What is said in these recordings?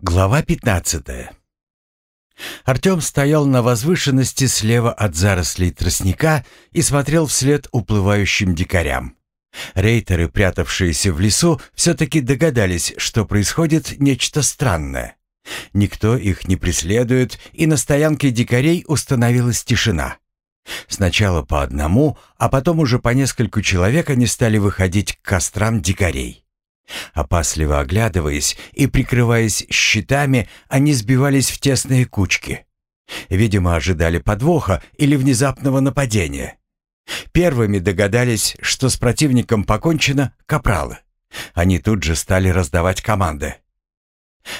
Глава 15 Артем стоял на возвышенности слева от зарослей тростника и смотрел вслед уплывающим дикарям. Рейтеры, прятавшиеся в лесу, все-таки догадались, что происходит нечто странное. Никто их не преследует, и на стоянке дикарей установилась тишина. Сначала по одному, а потом уже по нескольку человек они стали выходить к кострам дикарей. Опасливо оглядываясь и прикрываясь щитами, они сбивались в тесные кучки. Видимо, ожидали подвоха или внезапного нападения. Первыми догадались, что с противником покончено капралы. Они тут же стали раздавать команды.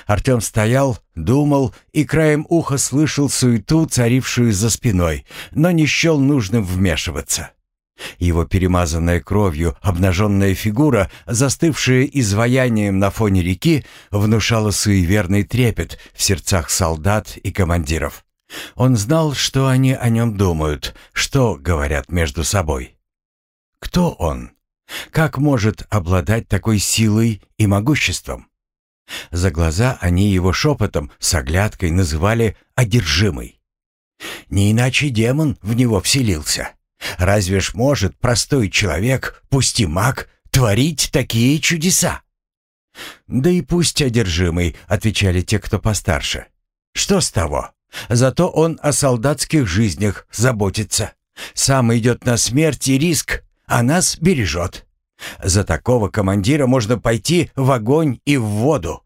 Артем стоял, думал и краем уха слышал суету, царившую за спиной, но не счел нужным вмешиваться. Его перемазанная кровью обнаженная фигура, застывшая изваянием на фоне реки, внушала суеверный трепет в сердцах солдат и командиров. Он знал, что они о нем думают, что говорят между собой. Кто он? Как может обладать такой силой и могуществом? За глаза они его шепотом с оглядкой называли «одержимый». Не иначе демон в него вселился. Разве ж может простой человек, пусть и маг, творить такие чудеса? «Да и пусть одержимый», — отвечали те, кто постарше. «Что с того? Зато он о солдатских жизнях заботится. Сам идет на смерть и риск, а нас бережет. За такого командира можно пойти в огонь и в воду».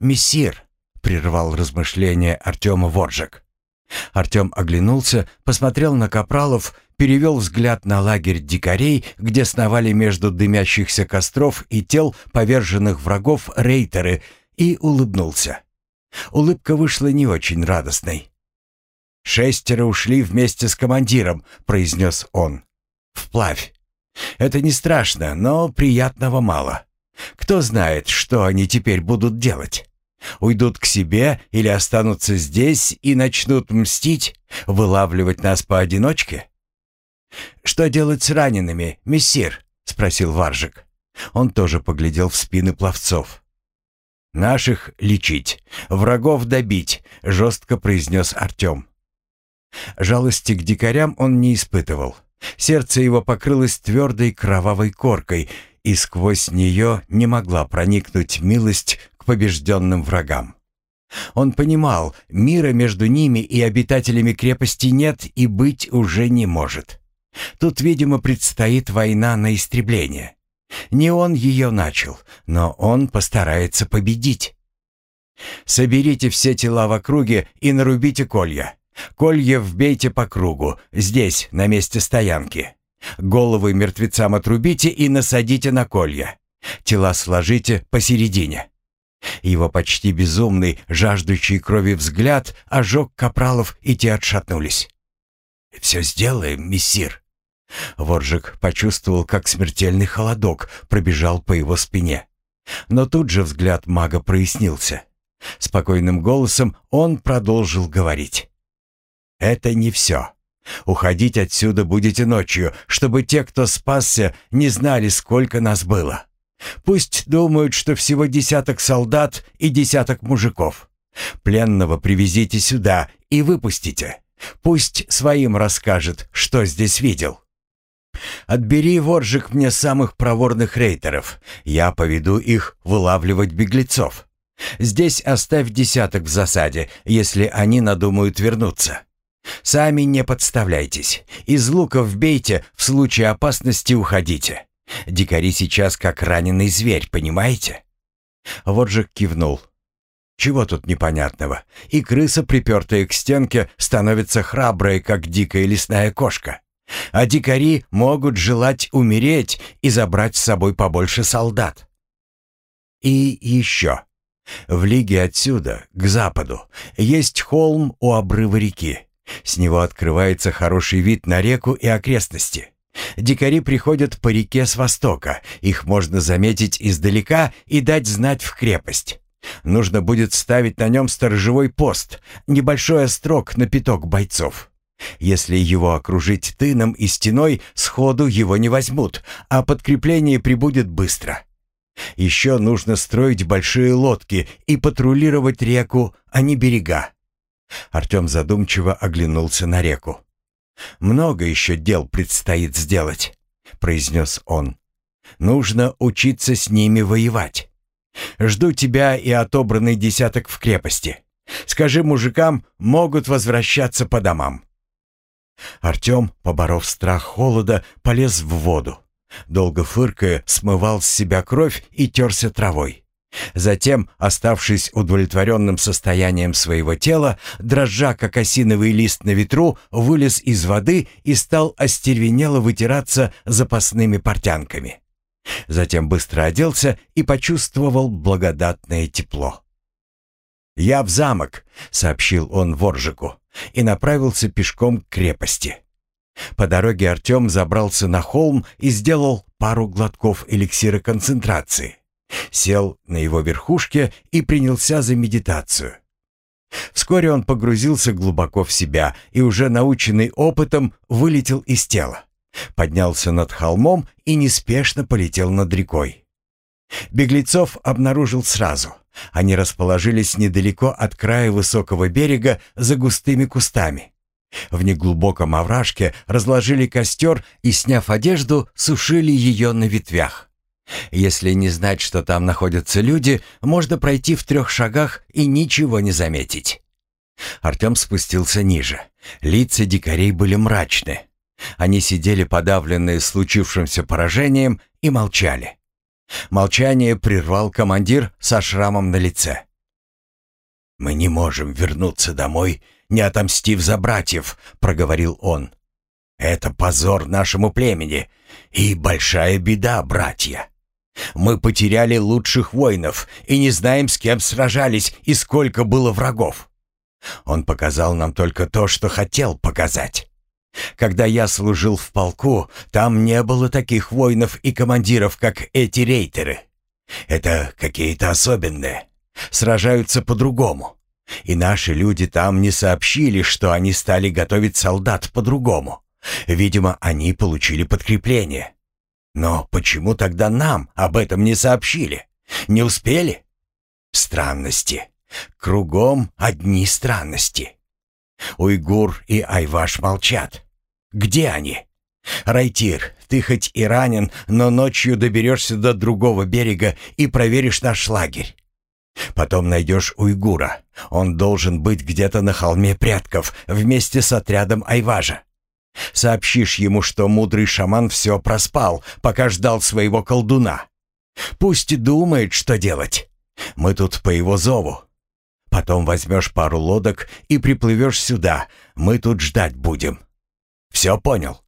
«Мессир», — прервал размышления Артема Воржек, Артем оглянулся, посмотрел на капралов, перевел взгляд на лагерь дикарей, где сновали между дымящихся костров и тел поверженных врагов рейтеры, и улыбнулся. Улыбка вышла не очень радостной. «Шестеро ушли вместе с командиром», — произнес он. «Вплавь. Это не страшно, но приятного мало. Кто знает, что они теперь будут делать?» Уйдут к себе или останутся здесь и начнут мстить, вылавливать нас поодиночке? «Что делать с ранеными, мессир?» — спросил Варжик. Он тоже поглядел в спины пловцов. «Наших лечить, врагов добить», — жестко произнес Артем. Жалости к дикарям он не испытывал. Сердце его покрылось твердой кровавой коркой, и сквозь нее не могла проникнуть милость побежденным врагам. Он понимал, мира между ними и обитателями крепости нет и быть уже не может. Тут, видимо, предстоит война на истребление. Не он ее начал, но он постарается победить. «Соберите все тела в округе и нарубите колья. Колья вбейте по кругу, здесь, на месте стоянки. Головы мертвецам отрубите и насадите на колья. Тела сложите посередине. Его почти безумный, жаждущий крови взгляд ожег капралов, и те отшатнулись. «Все сделаем, мессир». Воржик почувствовал, как смертельный холодок пробежал по его спине. Но тут же взгляд мага прояснился. Спокойным голосом он продолжил говорить. «Это не все. Уходить отсюда будете ночью, чтобы те, кто спасся, не знали, сколько нас было. Пусть думают, что всего десяток солдат и десяток мужиков. Пленного привезите сюда и выпустите. Пусть своим расскажет, что здесь видел. Отбери, воржик, мне самых проворных рейтеров. Я поведу их вылавливать беглецов. Здесь оставь десяток в засаде, если они надумают вернуться. Сами не подставляйтесь. Из луков бейте, в случае опасности уходите. Дикари сейчас как раненый зверь, понимаете?» Воджик кивнул. «Чего тут непонятного? И крыса, припертая к стенке, становится храброй, как дикая лесная кошка. А дикари могут желать умереть и забрать с собой побольше солдат. И еще. В лиге отсюда, к западу, есть холм у обрыва реки. С него открывается хороший вид на реку и окрестности. Дикари приходят по реке с востока. Их можно заметить издалека и дать знать в крепость. Нужно будет ставить на нем сторожевой пост, небольшой острог на пяток бойцов. Если его окружить тыном и стеной, сходу его не возьмут, а подкрепление прибудет быстро. Еще нужно строить большие лодки и патрулировать реку, а не берега. Артем задумчиво оглянулся на реку. «Много еще дел предстоит сделать», — произнес он. «Нужно учиться с ними воевать. Жду тебя и отобранный десяток в крепости. Скажи мужикам, могут возвращаться по домам». Артем, поборов страх холода, полез в воду. Долго фыркая, смывал с себя кровь и терся травой. Затем, оставшись удовлетворенным состоянием своего тела, дрожа как осиновый лист на ветру, вылез из воды и стал остервенело вытираться запасными портянками. Затем быстро оделся и почувствовал благодатное тепло. «Я в замок», — сообщил он Воржику, и направился пешком к крепости. По дороге Артем забрался на холм и сделал пару глотков эликсира концентрации. Сел на его верхушке и принялся за медитацию. Вскоре он погрузился глубоко в себя и уже наученный опытом вылетел из тела. Поднялся над холмом и неспешно полетел над рекой. Беглецов обнаружил сразу. Они расположились недалеко от края высокого берега за густыми кустами. В неглубоком овражке разложили костер и, сняв одежду, сушили ее на ветвях. Если не знать, что там находятся люди, можно пройти в трех шагах и ничего не заметить. Артем спустился ниже. Лица дикарей были мрачны. Они сидели подавленные случившимся поражением и молчали. Молчание прервал командир со шрамом на лице. «Мы не можем вернуться домой, не отомстив за братьев», — проговорил он. «Это позор нашему племени и большая беда, братья. Мы потеряли лучших воинов и не знаем, с кем сражались и сколько было врагов. Он показал нам только то, что хотел показать. Когда я служил в полку, там не было таких воинов и командиров, как эти рейтеры. Это какие-то особенные. Сражаются по-другому. И наши люди там не сообщили, что они стали готовить солдат по-другому. Видимо, они получили подкрепление. Но почему тогда нам об этом не сообщили? Не успели? Странности. Кругом одни странности. Уйгур и Айваш молчат. Где они? Райтир, ты хоть и ранен, но ночью доберешься до другого берега и проверишь наш лагерь. Потом найдешь уйгура. Он должен быть где-то на холме прятков вместе с отрядом Айважа. Сообщишь ему, что мудрый шаман все проспал, пока ждал своего колдуна. Пусть думает, что делать. Мы тут по его зову. Потом возьмешь пару лодок и приплывешь сюда. Мы тут ждать будем. Все понял?»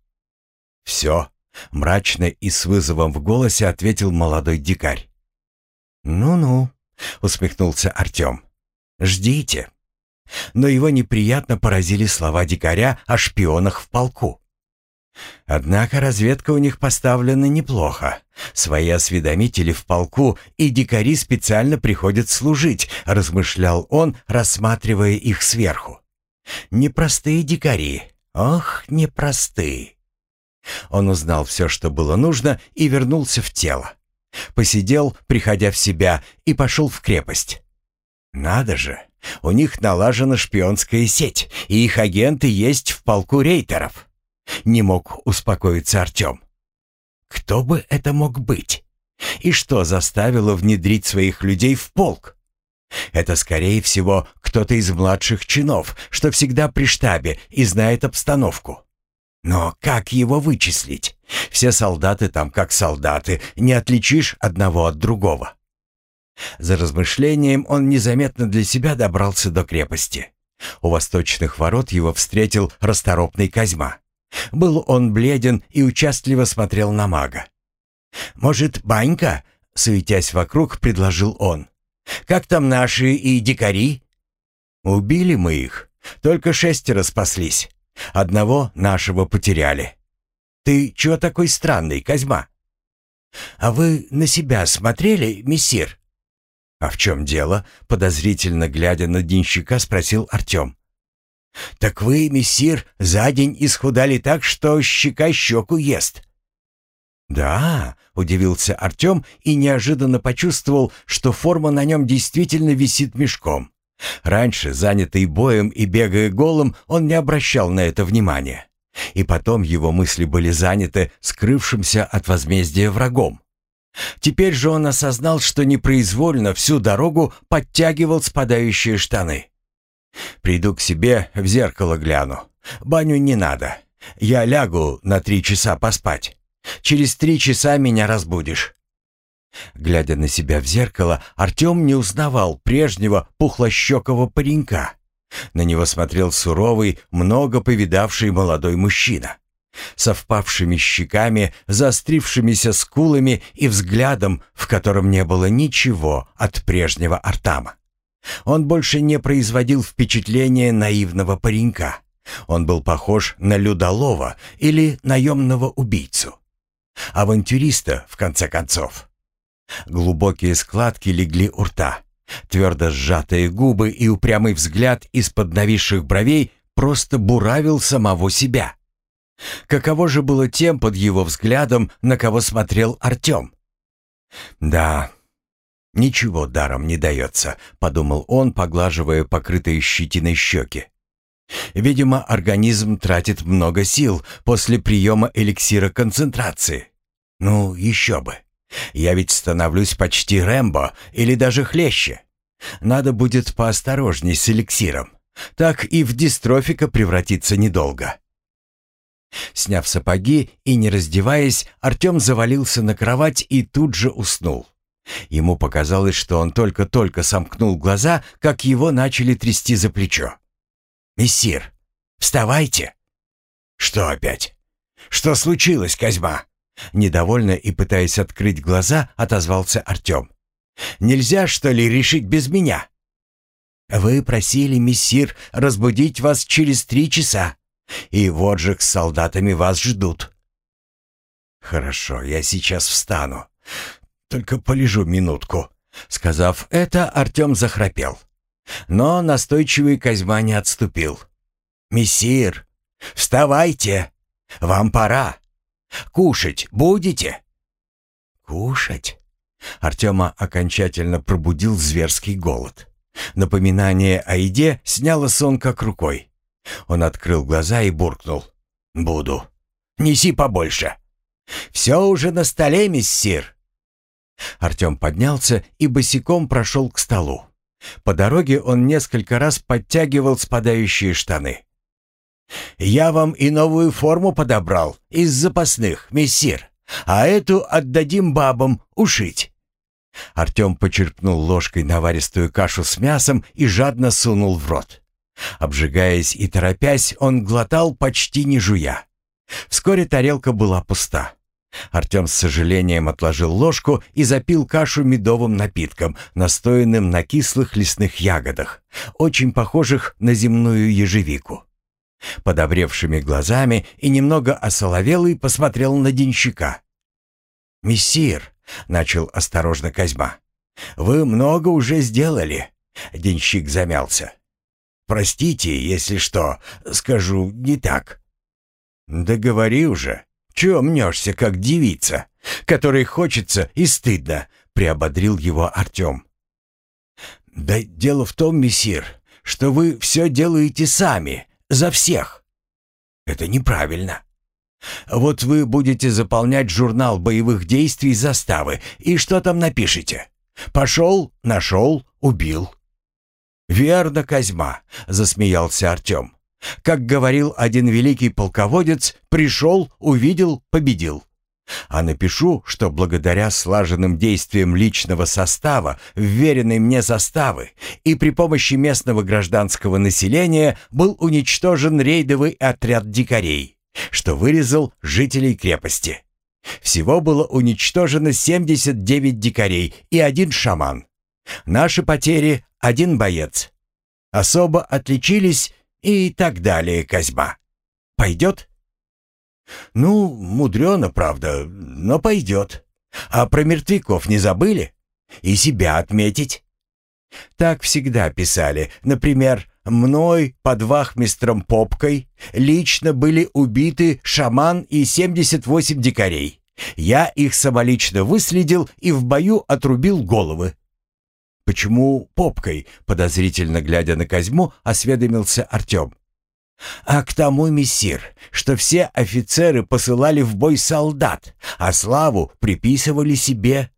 «Все», — мрачно и с вызовом в голосе ответил молодой дикарь. «Ну-ну», — усмехнулся Артем. «Ждите». Но его неприятно поразили слова дикаря о шпионах в полку. Однако разведка у них поставлена неплохо. Свои осведомители в полку и дикари специально приходят служить, размышлял он, рассматривая их сверху. Непростые дикари, ох, непростые. Он узнал все, что было нужно, и вернулся в тело. Посидел, приходя в себя, и пошел в крепость. Надо же, у них налажена шпионская сеть, и их агенты есть в полку рейтеров. Не мог успокоиться Артем. Кто бы это мог быть? И что заставило внедрить своих людей в полк? Это, скорее всего, кто-то из младших чинов, что всегда при штабе и знает обстановку. Но как его вычислить? Все солдаты там как солдаты, не отличишь одного от другого. За размышлением он незаметно для себя добрался до крепости. У восточных ворот его встретил расторопный Козьма. Был он бледен и участливо смотрел на мага. «Может, банька?» — суетясь вокруг, предложил он. «Как там наши и дикари?» «Убили мы их. Только шестеро спаслись. Одного нашего потеряли. Ты чего такой странный, Козьма?» «А вы на себя смотрели, мессир?» «А в чем дело?» — подозрительно глядя на денщика, спросил Артем. «Так вы, мессир, за день исхудали так, что щека щеку ест». «Да», — удивился Артем и неожиданно почувствовал, что форма на нем действительно висит мешком. Раньше, занятый боем и бегая голым, он не обращал на это внимания. И потом его мысли были заняты скрывшимся от возмездия врагом. Теперь же он осознал, что непроизвольно всю дорогу подтягивал спадающие штаны. «Приду к себе, в зеркало гляну. Баню не надо. Я лягу на три часа поспать. Через три часа меня разбудишь». Глядя на себя в зеркало, Артем не узнавал прежнего пухлощекого паренька. На него смотрел суровый, много повидавший молодой мужчина. Со впавшими щеками, заострившимися скулами и взглядом, в котором не было ничего от прежнего Артама. Он больше не производил впечатления наивного паренька. Он был похож на людолова или наемного убийцу. Авантюриста, в конце концов. Глубокие складки легли у рта. Твердо сжатые губы и упрямый взгляд из-под нависших бровей просто буравил самого себя. Каково же было тем под его взглядом, на кого смотрел Артем? «Да, ничего даром не дается», — подумал он, поглаживая покрытые щетиной щеки. Видимо, организм тратит много сил после приема эликсира концентрации. Ну, еще бы. Я ведь становлюсь почти Рэмбо или даже хлеще. Надо будет поосторожней с эликсиром. Так и в дистрофика превратиться недолго. Сняв сапоги и не раздеваясь, Артем завалился на кровать и тут же уснул. Ему показалось, что он только-только сомкнул глаза, как его начали трясти за плечо. «Мессир, вставайте!» «Что опять? Что случилось, Козьма?» Недовольно и пытаясь открыть глаза, отозвался Артем. «Нельзя, что ли, решить без меня?» «Вы просили, мессир, разбудить вас через три часа, и вот же с солдатами вас ждут». «Хорошо, я сейчас встану. Только полежу минутку». Сказав это, Артем захрапел. Но настойчивый Козьма не отступил. «Мессир, вставайте! Вам пора! Кушать будете?» «Кушать?» Артема окончательно пробудил зверский голод. Напоминание о еде сняло сон как рукой. Он открыл глаза и буркнул. «Буду. Неси побольше». «Все уже на столе, мессир». Артем поднялся и босиком прошел к столу. По дороге он несколько раз подтягивал спадающие штаны. «Я вам и новую форму подобрал из запасных, мессир, а эту отдадим бабам ушить». Артем почерпнул ложкой наваристую кашу с мясом и жадно сунул в рот. Обжигаясь и торопясь, он глотал почти не жуя. Вскоре тарелка была пуста. Артем с сожалением отложил ложку и запил кашу медовым напитком, настоянным на кислых лесных ягодах, очень похожих на земную ежевику. Подобревшими глазами и немного осоловелый посмотрел на денщика. «Мессир», — начал осторожно Козьма, — «вы много уже сделали». Денщик замялся. «Простите, если что, скажу не так». «Да говори уже», чего мнешься, как девица, которой хочется и стыдно?» — приободрил его Артем. «Да дело в том, мессир, что вы все делаете сами, за всех. Это неправильно. Вот вы будете заполнять журнал боевых действий заставы, и что там напишите? Пошел, нашел, убил». «Верно, Козьма», — засмеялся Артем. Как говорил один великий полководец, пришел, увидел, победил. А напишу, что благодаря слаженным действиям личного состава, вверенной мне заставы, и при помощи местного гражданского населения был уничтожен рейдовый отряд дикарей, что вырезал жителей крепости. Всего было уничтожено 79 дикарей и один шаман. Наши потери — один боец. Особо отличились и так далее, Козьма. Пойдет? Ну, мудрено, правда, но пойдет. А про мертвяков не забыли? И себя отметить? Так всегда писали. Например, мной под вахмистром Попкой лично были убиты шаман и 78 дикарей. Я их самолично выследил и в бою отрубил головы. «Почему попкой?» — подозрительно глядя на Козьму, осведомился Артем. «А к тому, мессир, что все офицеры посылали в бой солдат, а славу приписывали себе.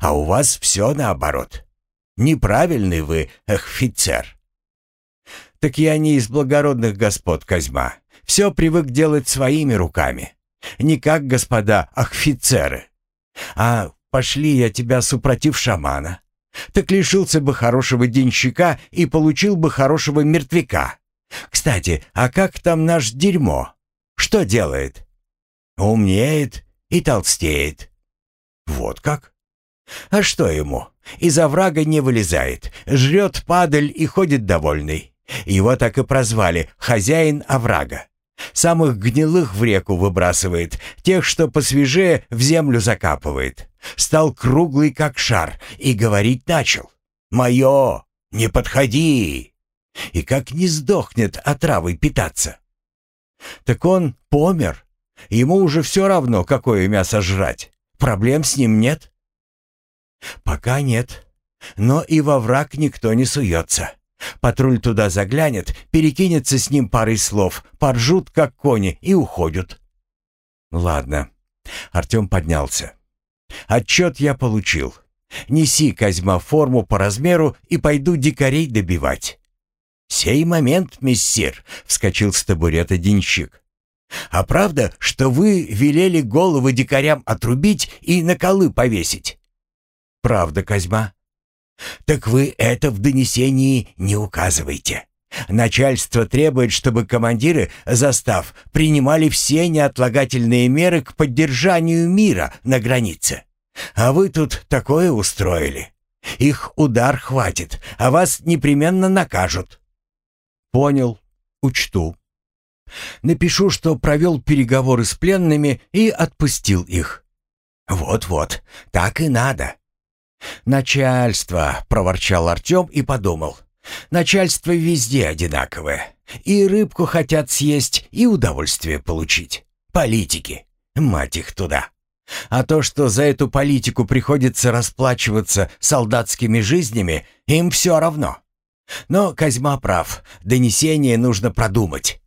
А у вас все наоборот. Неправильный вы офицер». «Так я не из благородных господ, Козьма. Все привык делать своими руками. Не как господа офицеры. А пошли я тебя супротив шамана так лишился бы хорошего денщика и получил бы хорошего мертвяка. Кстати, а как там наш дерьмо? Что делает? Умнеет и толстеет. Вот как? А что ему? Из оврага не вылезает, жрет падаль и ходит довольный. Его так и прозвали «хозяин оврага». Самых гнилых в реку выбрасывает, тех, что посвежее, в землю закапывает. Стал круглый, как шар, и говорить начал. «Мое! Не подходи!» И как не сдохнет отравой питаться. Так он помер. Ему уже все равно, какое мясо жрать. Проблем с ним нет? Пока нет. Но и во враг никто не суется. Патруль туда заглянет, перекинется с ним парой слов, поржут, как кони, и уходят. Ладно. Артем поднялся. Отчет я получил. Неси, Козьма, форму по размеру и пойду дикарей добивать. «Сей момент, мессир!» — вскочил с табурета денщик. «А правда, что вы велели головы дикарям отрубить и на колы повесить?» «Правда, Козьма», так вы это в донесении не указывайте. Начальство требует, чтобы командиры застав принимали все неотлагательные меры к поддержанию мира на границе. А вы тут такое устроили. Их удар хватит, а вас непременно накажут. Понял, учту. Напишу, что провел переговоры с пленными и отпустил их. Вот-вот, так и надо. «Начальство», — проворчал Артем и подумал. «Начальство везде одинаковое. И рыбку хотят съесть, и удовольствие получить. Политики. Мать их туда. А то, что за эту политику приходится расплачиваться солдатскими жизнями, им все равно. Но Козьма прав, донесение нужно продумать».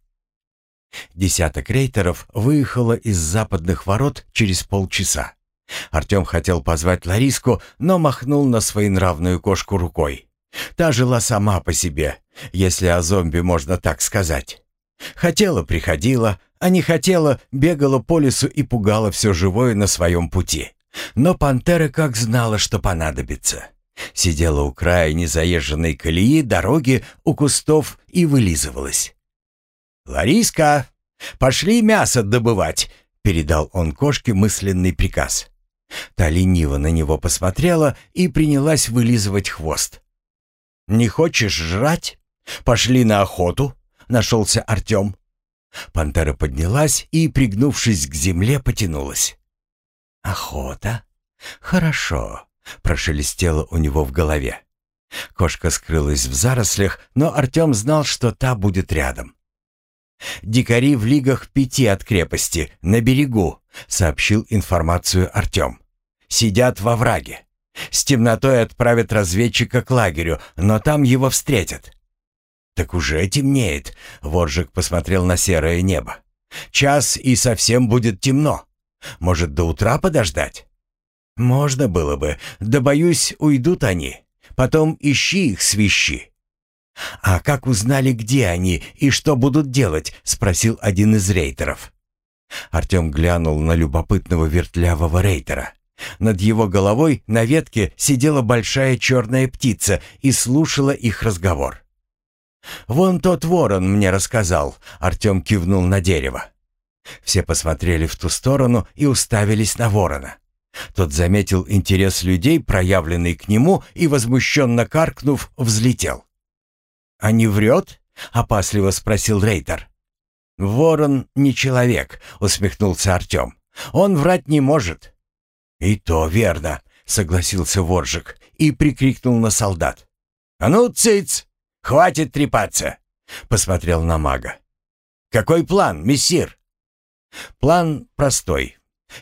Десяток рейтеров выехало из западных ворот через полчаса. Артем хотел позвать Лариску, но махнул на своенравную кошку рукой. Та жила сама по себе, если о зомби можно так сказать. Хотела — приходила, а не хотела — бегала по лесу и пугала все живое на своем пути. Но пантера как знала, что понадобится. Сидела у края незаезженной колеи дороги у кустов и вылизывалась. «Лариска, пошли мясо добывать!» — передал он кошке мысленный приказ. Та лениво на него посмотрела и принялась вылизывать хвост. «Не хочешь жрать? Пошли на охоту!» — нашелся Артем. Пантера поднялась и, пригнувшись к земле, потянулась. «Охота? Хорошо!» — прошелестело у него в голове. Кошка скрылась в зарослях, но Артем знал, что та будет рядом. «Дикари в лигах пяти от крепости, на берегу», — сообщил информацию Артем. «Сидят во враге. С темнотой отправят разведчика к лагерю, но там его встретят». «Так уже темнеет», — Воржик посмотрел на серое небо. «Час и совсем будет темно. Может, до утра подождать?» «Можно было бы, да, боюсь, уйдут они. Потом ищи их свищи». «А как узнали, где они и что будут делать?» — спросил один из рейтеров. Артем глянул на любопытного вертлявого рейтера. Над его головой на ветке сидела большая черная птица и слушала их разговор. «Вон тот ворон мне рассказал», — Артем кивнул на дерево. Все посмотрели в ту сторону и уставились на ворона. Тот заметил интерес людей, проявленный к нему, и, возмущенно каркнув, взлетел. «А не врет?» — опасливо спросил Рейтер. «Ворон не человек», — усмехнулся Артем. «Он врать не может». «И то верно», — согласился Воржик и прикрикнул на солдат. «А ну, цыц! Хватит трепаться!» — посмотрел на мага. «Какой план, мессир?» «План простой.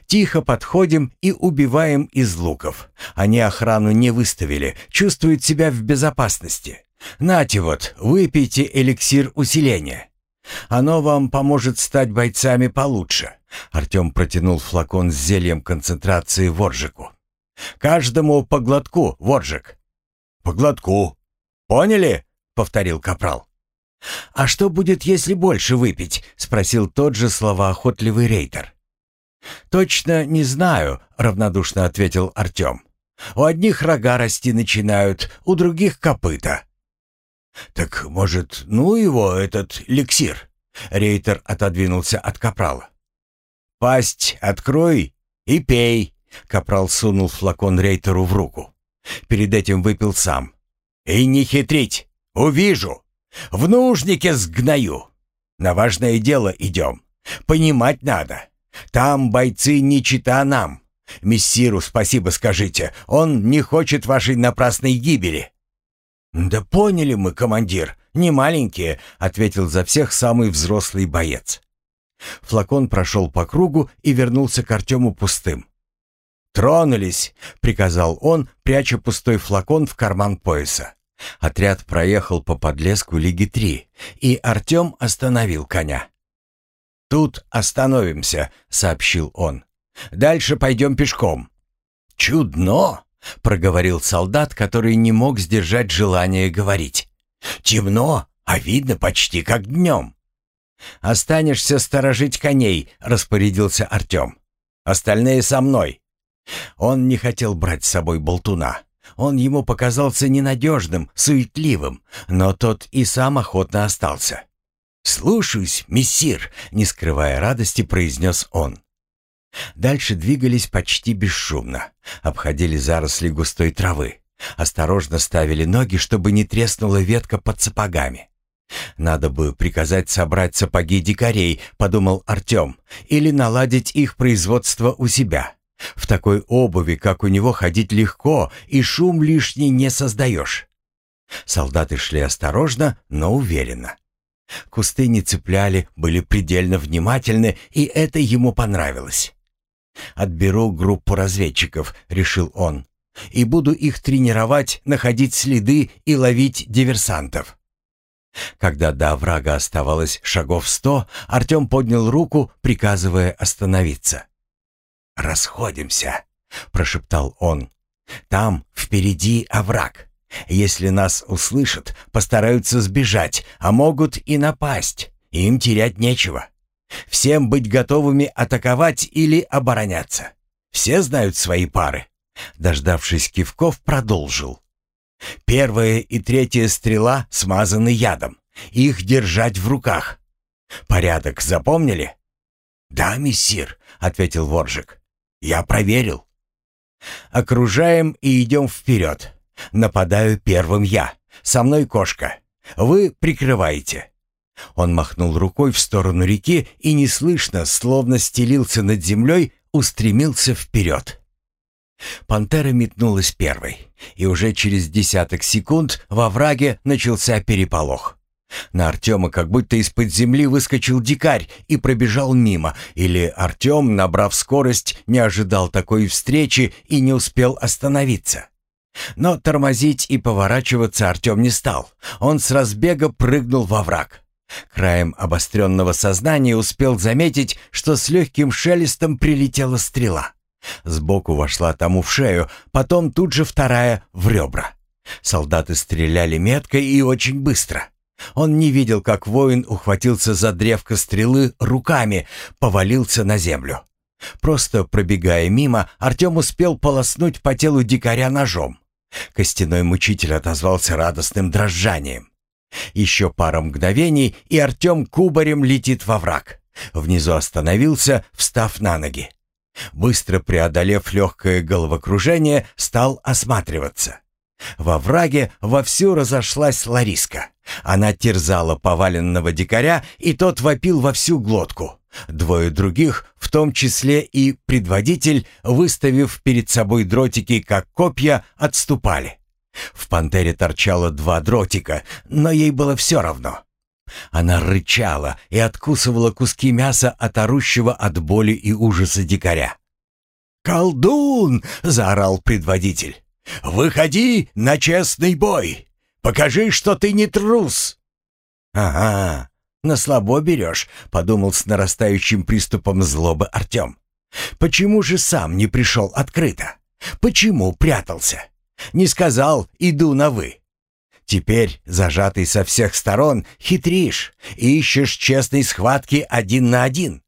Тихо подходим и убиваем из луков. Они охрану не выставили, чувствуют себя в безопасности. Нате вот, выпейте эликсир усиления. Оно вам поможет стать бойцами получше. Артем протянул флакон с зельем концентрации Воржику. Каждому по глотку, Воржик. По глотку. Поняли? повторил капрал. А что будет, если больше выпить? спросил тот же словоохотливый рейтер. «Точно не знаю», — равнодушно ответил Артем. «У одних рога расти начинают, у других копыта». «Так, может, ну его, этот эликсир?» Рейтер отодвинулся от капрала. «Пасть открой и пей», — капрал сунул флакон Рейтеру в руку. Перед этим выпил сам. «И не хитрить! Увижу! В нужнике сгною! На важное дело идем. Понимать надо. Там бойцы не чита нам. Мессиру спасибо скажите, он не хочет вашей напрасной гибели». «Да поняли мы, командир, не маленькие», — ответил за всех самый взрослый боец. Флакон прошел по кругу и вернулся к Артему пустым. «Тронулись!» — приказал он, пряча пустой флакон в карман пояса. Отряд проехал по подлеску Лиги 3, и Артем остановил коня. «Тут остановимся», — сообщил он. «Дальше пойдем пешком». «Чудно!» — проговорил солдат, который не мог сдержать желание говорить. «Темно, а видно почти как днем». «Останешься сторожить коней», — распорядился Артем. «Остальные со мной». Он не хотел брать с собой болтуна. Он ему показался ненадежным, суетливым, но тот и сам охотно остался. «Слушаюсь, мессир», — не скрывая радости, произнес он. Дальше двигались почти бесшумно, обходили заросли густой травы, осторожно ставили ноги, чтобы не треснула ветка под сапогами. «Надо бы приказать собрать сапоги дикарей», — подумал Артем, «или наладить их производство у себя. В такой обуви, как у него, ходить легко, и шум лишний не создаешь». Солдаты шли осторожно, но уверенно. Кусты не цепляли, были предельно внимательны, и это ему понравилось. «Отберу группу разведчиков», — решил он, «и буду их тренировать, находить следы и ловить диверсантов». Когда до врага оставалось шагов сто, Артем поднял руку, приказывая остановиться. «Расходимся», — прошептал он. «Там впереди овраг. Если нас услышат, постараются сбежать, а могут и напасть. Им терять нечего. Всем быть готовыми атаковать или обороняться. Все знают свои пары. Дождавшись кивков, продолжил. Первая и третья стрела смазаны ядом. Их держать в руках. Порядок запомнили? «Да, мессир», — ответил Воржик. «Я проверил». «Окружаем и идем вперед. Нападаю первым я. Со мной кошка. Вы прикрываете». Он махнул рукой в сторону реки и неслышно, словно стелился над землей, устремился вперед. Пантера метнулась первой, и уже через десяток секунд во враге начался переполох. На Артема как будто из-под земли выскочил дикарь и пробежал мимо, или Артем, набрав скорость, не ожидал такой встречи и не успел остановиться. Но тормозить и поворачиваться Артем не стал. Он с разбега прыгнул во враг. Краем обостренного сознания успел заметить, что с легким шелестом прилетела стрела. Сбоку вошла тому в шею, потом тут же вторая в ребра. Солдаты стреляли метко и очень быстро. Он не видел, как воин ухватился за древко стрелы руками, повалился на землю. Просто пробегая мимо, Артем успел полоснуть по телу дикаря ножом. Костяной мучитель отозвался радостным дрожанием. Еще пара мгновений, и Артем кубарем летит во враг. Внизу остановился, встав на ноги. Быстро преодолев легкое головокружение, стал осматриваться. Во враге вовсю разошлась Лариска. Она терзала поваленного дикаря, и тот вопил во всю глотку. Двое других, в том числе и предводитель, выставив перед собой дротики как копья, отступали. В пантере торчало два дротика, но ей было все равно. Она рычала и откусывала куски мяса от орущего от боли и ужаса дикаря. «Колдун!» — заорал предводитель. «Выходи на честный бой! Покажи, что ты не трус!» «Ага, на слабо берешь», — подумал с нарастающим приступом злобы Артем. «Почему же сам не пришел открыто? Почему прятался? Не сказал «иду на вы». Теперь, зажатый со всех сторон, хитришь ищешь честной схватки один на один.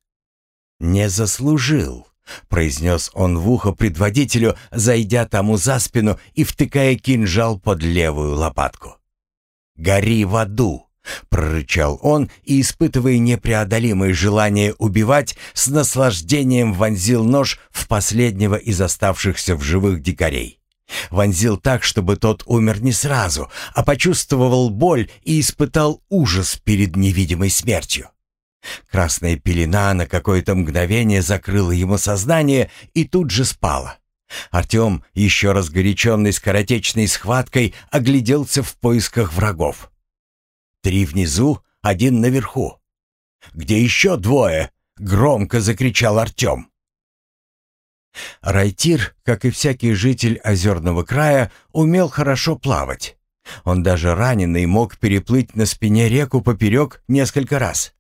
«Не заслужил», — произнес он в ухо предводителю, зайдя тому за спину и втыкая кинжал под левую лопатку. «Гори в аду!» — прорычал он и, испытывая непреодолимое желание убивать, с наслаждением вонзил нож в последнего из оставшихся в живых дикарей. Вонзил так, чтобы тот умер не сразу, а почувствовал боль и испытал ужас перед невидимой смертью. Красная пелена на какое-то мгновение закрыла ему сознание и тут же спала. Артем, еще разгоряченный скоротечной схваткой, огляделся в поисках врагов. Три внизу, один наверху. «Где еще двое?» — громко закричал Артем. Райтир, как и всякий житель озерного края, умел хорошо плавать. Он даже раненый мог переплыть на спине реку поперек несколько раз.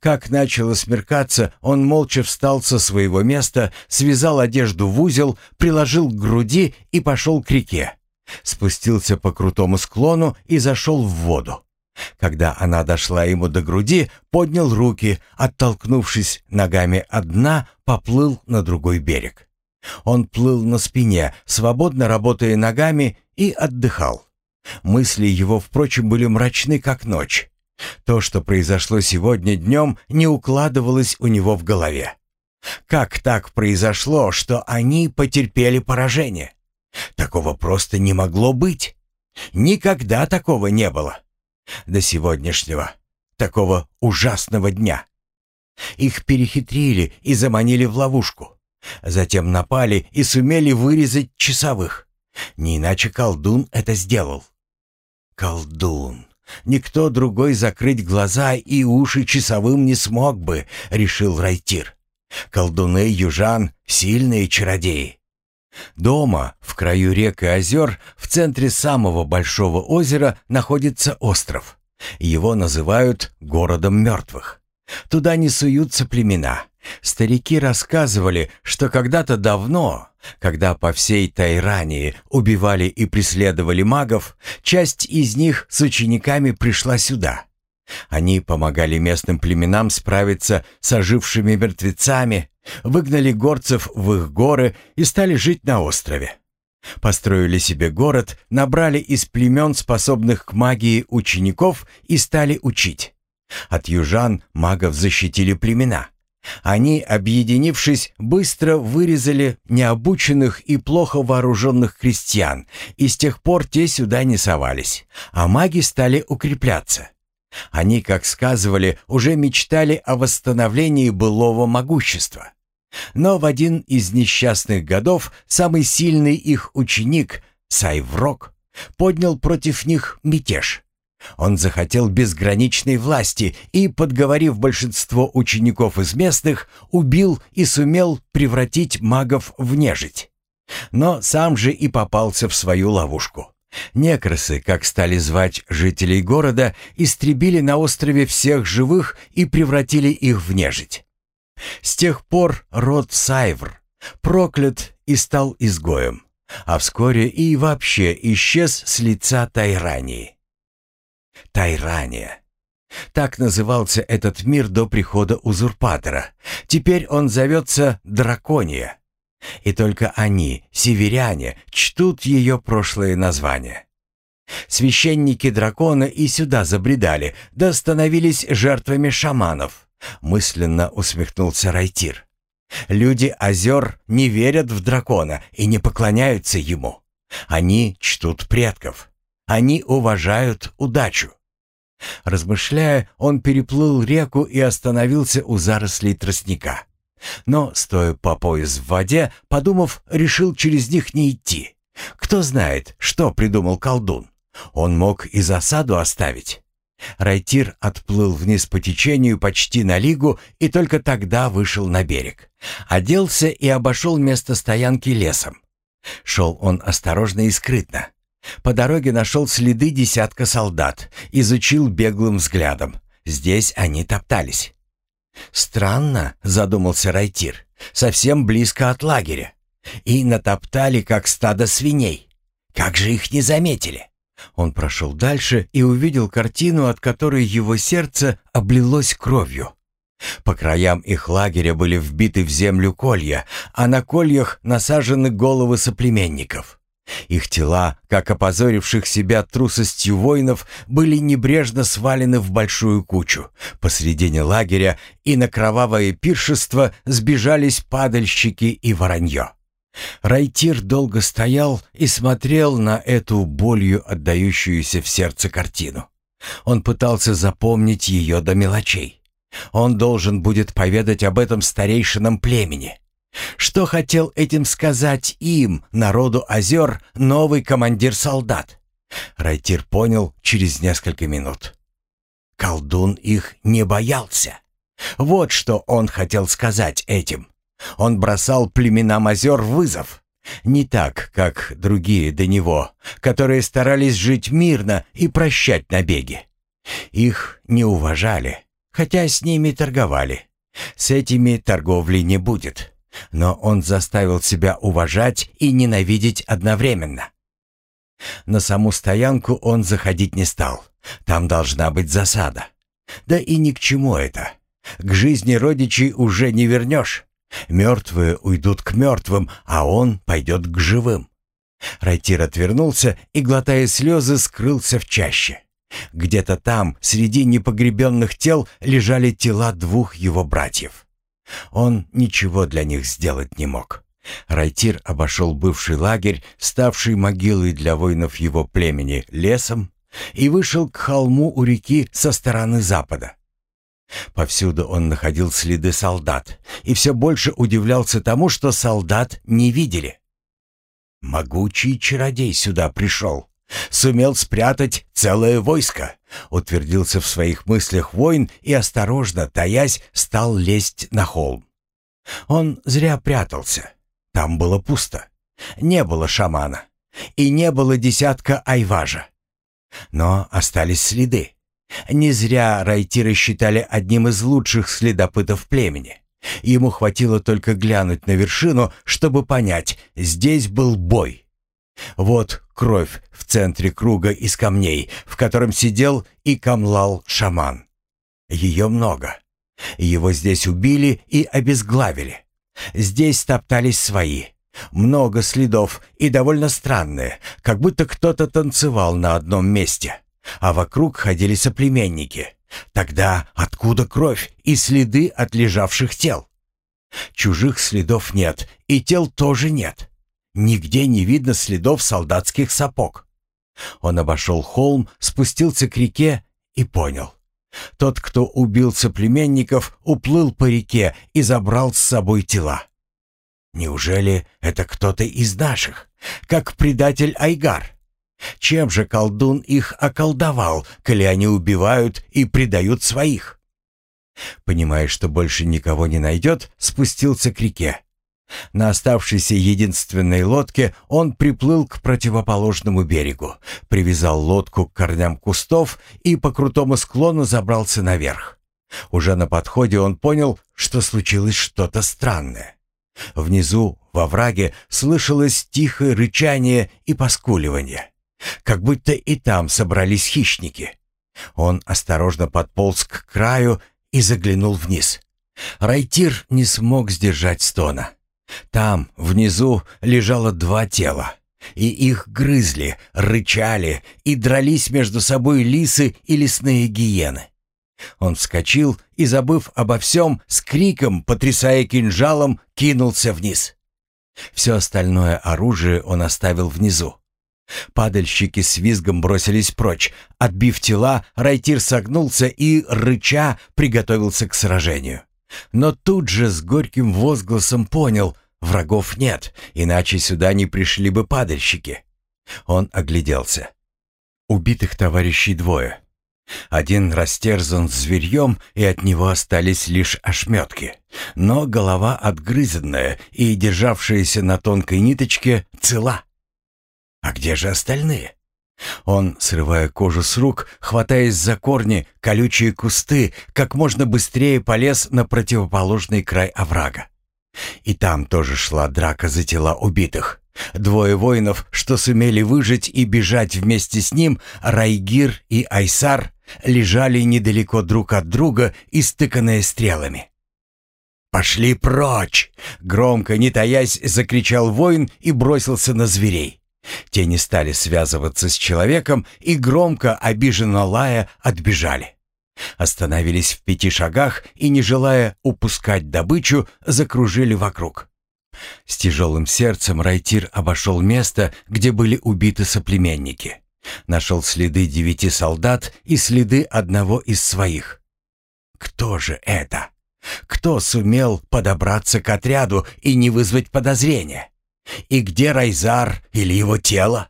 Как начало смеркаться, он молча встал со своего места, связал одежду в узел, приложил к груди и пошел к реке. Спустился по крутому склону и зашел в воду. Когда она дошла ему до груди, поднял руки, оттолкнувшись ногами от дна, поплыл на другой берег. Он плыл на спине, свободно работая ногами, и отдыхал. Мысли его, впрочем, были мрачны, как ночь. То, что произошло сегодня днем, не укладывалось у него в голове. Как так произошло, что они потерпели поражение? Такого просто не могло быть. Никогда такого не было до сегодняшнего, такого ужасного дня. Их перехитрили и заманили в ловушку. Затем напали и сумели вырезать часовых. Не иначе колдун это сделал. Колдун. Никто другой закрыть глаза и уши часовым не смог бы, решил Райтир. Колдуны южан — сильные чародеи. Дома, в краю рек и озер, в центре самого большого озера находится остров. Его называют «городом мертвых». Туда не суются племена. Старики рассказывали, что когда-то давно, когда по всей Тайрании убивали и преследовали магов, часть из них с учениками пришла сюда. Они помогали местным племенам справиться с ожившими мертвецами, выгнали горцев в их горы и стали жить на острове. Построили себе город, набрали из племен способных к магии учеников и стали учить. От южан магов защитили племена. Они, объединившись, быстро вырезали необученных и плохо вооруженных крестьян, и с тех пор те сюда не совались, а маги стали укрепляться. Они, как сказывали, уже мечтали о восстановлении былого могущества. Но в один из несчастных годов самый сильный их ученик, Сайврок, поднял против них мятеж. Он захотел безграничной власти и, подговорив большинство учеников из местных, убил и сумел превратить магов в нежить. Но сам же и попался в свою ловушку. Некросы, как стали звать жителей города, истребили на острове всех живых и превратили их в нежить. С тех пор род Сайвр проклят и стал изгоем, а вскоре и вообще исчез с лица Тайрании. Тайрания. Так назывался этот мир до прихода узурпатора. Теперь он зовется Дракония. И только они, северяне, чтут ее прошлое название. Священники дракона и сюда забредали, да становились жертвами шаманов. Мысленно усмехнулся Райтир. Люди озер не верят в дракона и не поклоняются ему. Они чтут предков. Они уважают удачу. Размышляя, он переплыл реку и остановился у зарослей тростника. Но, стоя по пояс в воде, подумав, решил через них не идти. Кто знает, что придумал колдун. Он мог и засаду оставить. Райтир отплыл вниз по течению почти на лигу и только тогда вышел на берег. Оделся и обошел место стоянки лесом. Шел он осторожно и скрытно. По дороге нашел следы десятка солдат, изучил беглым взглядом. Здесь они топтались. «Странно», — задумался Райтир, — «совсем близко от лагеря. И натоптали, как стадо свиней. Как же их не заметили?» Он прошел дальше и увидел картину, от которой его сердце облилось кровью. По краям их лагеря были вбиты в землю колья, а на кольях насажены головы соплеменников. Их тела, как опозоривших себя трусостью воинов, были небрежно свалены в большую кучу. Посредине лагеря и на кровавое пиршество сбежались падальщики и воронье. Райтир долго стоял и смотрел на эту болью отдающуюся в сердце картину. Он пытался запомнить ее до мелочей. Он должен будет поведать об этом старейшинам племени. Что хотел этим сказать им, народу озер, новый командир солдат? Райтир понял через несколько минут. Колдун их не боялся. Вот что он хотел сказать этим. Он бросал племенам озер вызов. Не так, как другие до него, которые старались жить мирно и прощать набеги. Их не уважали, хотя с ними торговали. С этими торговли не будет. Но он заставил себя уважать и ненавидеть одновременно. На саму стоянку он заходить не стал. Там должна быть засада. Да и ни к чему это. К жизни родичей уже не вернешь. Мертвые уйдут к мертвым, а он пойдет к живым. Райтир отвернулся и, глотая слезы, скрылся в чаще. Где-то там, среди непогребенных тел, лежали тела двух его братьев. Он ничего для них сделать не мог. Райтир обошел бывший лагерь, ставший могилой для воинов его племени, лесом, и вышел к холму у реки со стороны запада. Повсюду он находил следы солдат и все больше удивлялся тому, что солдат не видели. «Могучий чародей сюда пришел. Сумел спрятать целое войско», — утвердился в своих мыслях воин и, осторожно, таясь, стал лезть на холм. Он зря прятался. Там было пусто. Не было шамана. И не было десятка айважа. Но остались следы. Не зря райтиры считали одним из лучших следопытов племени. Ему хватило только глянуть на вершину, чтобы понять, здесь был бой. Вот кровь в центре круга из камней, в котором сидел и камлал шаман. Ее много. Его здесь убили и обезглавили. Здесь топтались свои. Много следов и довольно странные, как будто кто-то танцевал на одном месте а вокруг ходили соплеменники. Тогда откуда кровь и следы от лежавших тел? Чужих следов нет, и тел тоже нет. Нигде не видно следов солдатских сапог. Он обошел холм, спустился к реке и понял. Тот, кто убил соплеменников, уплыл по реке и забрал с собой тела. Неужели это кто-то из наших, как предатель Айгар? Чем же колдун их околдовал, коли они убивают и предают своих? Понимая, что больше никого не найдет, спустился к реке. На оставшейся единственной лодке он приплыл к противоположному берегу, привязал лодку к корням кустов и по крутому склону забрался наверх. Уже на подходе он понял, что случилось что-то странное. Внизу, во враге, слышалось тихое рычание и поскуливание. Как будто и там собрались хищники. Он осторожно подполз к краю и заглянул вниз. Райтир не смог сдержать стона. Там, внизу, лежало два тела. И их грызли, рычали и дрались между собой лисы и лесные гиены. Он вскочил и, забыв обо всем, с криком, потрясая кинжалом, кинулся вниз. Все остальное оружие он оставил внизу. Падальщики с визгом бросились прочь. Отбив тела, Райтир согнулся и, рыча, приготовился к сражению. Но тут же с горьким возгласом понял — врагов нет, иначе сюда не пришли бы падальщики. Он огляделся. Убитых товарищей двое. Один растерзан зверьем, и от него остались лишь ошметки. Но голова отгрызенная и державшаяся на тонкой ниточке цела. А где же остальные? Он, срывая кожу с рук, хватаясь за корни, колючие кусты, как можно быстрее полез на противоположный край оврага. И там тоже шла драка за тела убитых. Двое воинов, что сумели выжить и бежать вместе с ним, Райгир и Айсар, лежали недалеко друг от друга, истыканные стрелами. «Пошли прочь!» — громко, не таясь, закричал воин и бросился на зверей. Те не стали связываться с человеком и громко, обиженно лая, отбежали. Остановились в пяти шагах и, не желая упускать добычу, закружили вокруг. С тяжелым сердцем Райтир обошел место, где были убиты соплеменники. Нашел следы девяти солдат и следы одного из своих. Кто же это? Кто сумел подобраться к отряду и не вызвать подозрения? И где Райзар или его тело?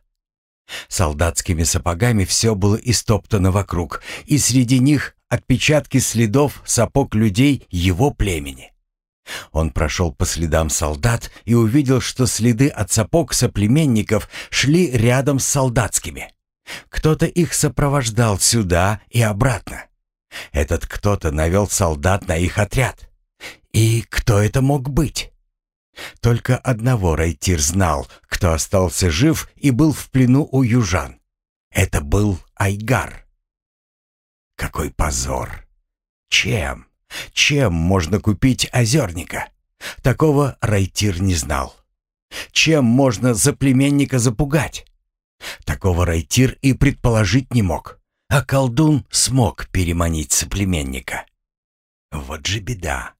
Солдатскими сапогами все было истоптано вокруг, и среди них отпечатки следов сапог людей его племени. Он прошел по следам солдат и увидел, что следы от сапог соплеменников шли рядом с солдатскими. Кто-то их сопровождал сюда и обратно. Этот кто-то навел солдат на их отряд. И кто это мог быть? Только одного Райтир знал, кто остался жив и был в плену у южан. Это был Айгар. Какой позор! Чем? Чем можно купить озерника? Такого Райтир не знал. Чем можно за племенника запугать? Такого Райтир и предположить не мог. А колдун смог переманить соплеменника. Вот же беда.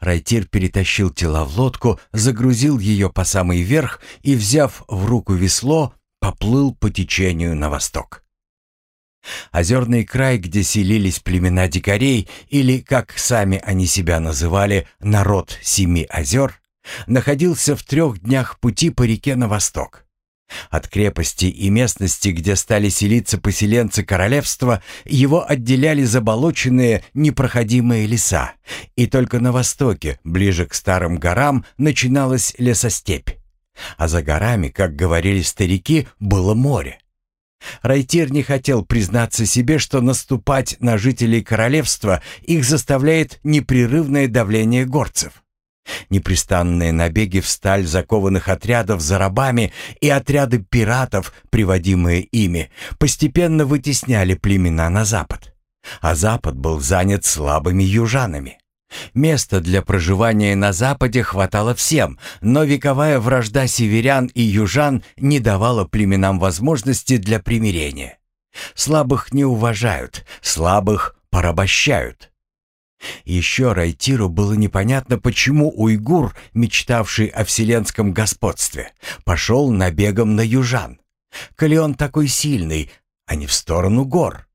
Райтир перетащил тела в лодку, загрузил ее по самый верх и, взяв в руку весло, поплыл по течению на восток. Озерный край, где селились племена дикарей, или, как сами они себя называли, народ Семи озер, находился в трех днях пути по реке на восток. От крепости и местности, где стали селиться поселенцы королевства, его отделяли заболоченные непроходимые леса, и только на востоке, ближе к старым горам, начиналась лесостепь. А за горами, как говорили старики, было море. Райтир не хотел признаться себе, что наступать на жителей королевства их заставляет непрерывное давление горцев. Непрестанные набеги в сталь закованных отрядов за рабами и отряды пиратов, приводимые ими, постепенно вытесняли племена на запад. А запад был занят слабыми южанами. Места для проживания на Западе хватало всем, но вековая вражда северян и южан не давала племенам возможности для примирения. Слабых не уважают, слабых порабощают. Еще Райтиру было непонятно, почему уйгур, мечтавший о вселенском господстве, пошел набегом на южан. Коли он такой сильный, а не в сторону гор.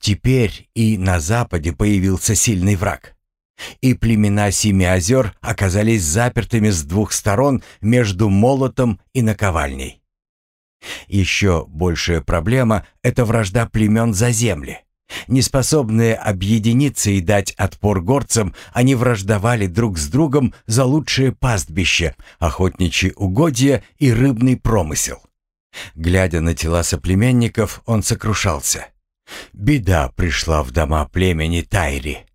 Теперь и на западе появился сильный враг и племена Семи озер оказались запертыми с двух сторон между молотом и наковальней. Еще большая проблема — это вражда племен за земли. Неспособные объединиться и дать отпор горцам, они враждовали друг с другом за лучшее пастбище, охотничьи угодья и рыбный промысел. Глядя на тела соплеменников, он сокрушался. Беда пришла в дома племени Тайри.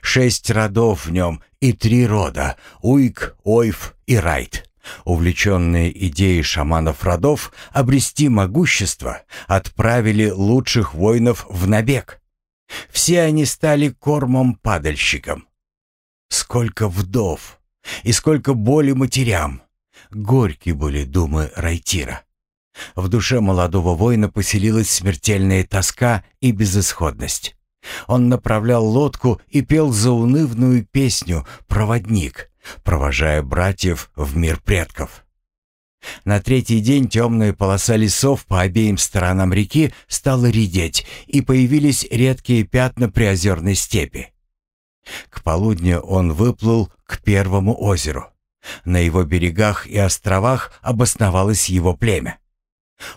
Шесть родов в нем и три рода — Уик, Ойф и Райт. Увлеченные идеей шаманов родов обрести могущество, отправили лучших воинов в набег. Все они стали кормом-падальщиком. Сколько вдов и сколько боли матерям. Горьки были думы Райтира. В душе молодого воина поселилась смертельная тоска и безысходность. Он направлял лодку и пел заунывную песню «Проводник», провожая братьев в мир предков. На третий день темная полоса лесов по обеим сторонам реки стала редеть, и появились редкие пятна приозерной степи. К полудню он выплыл к первому озеру. На его берегах и островах обосновалось его племя.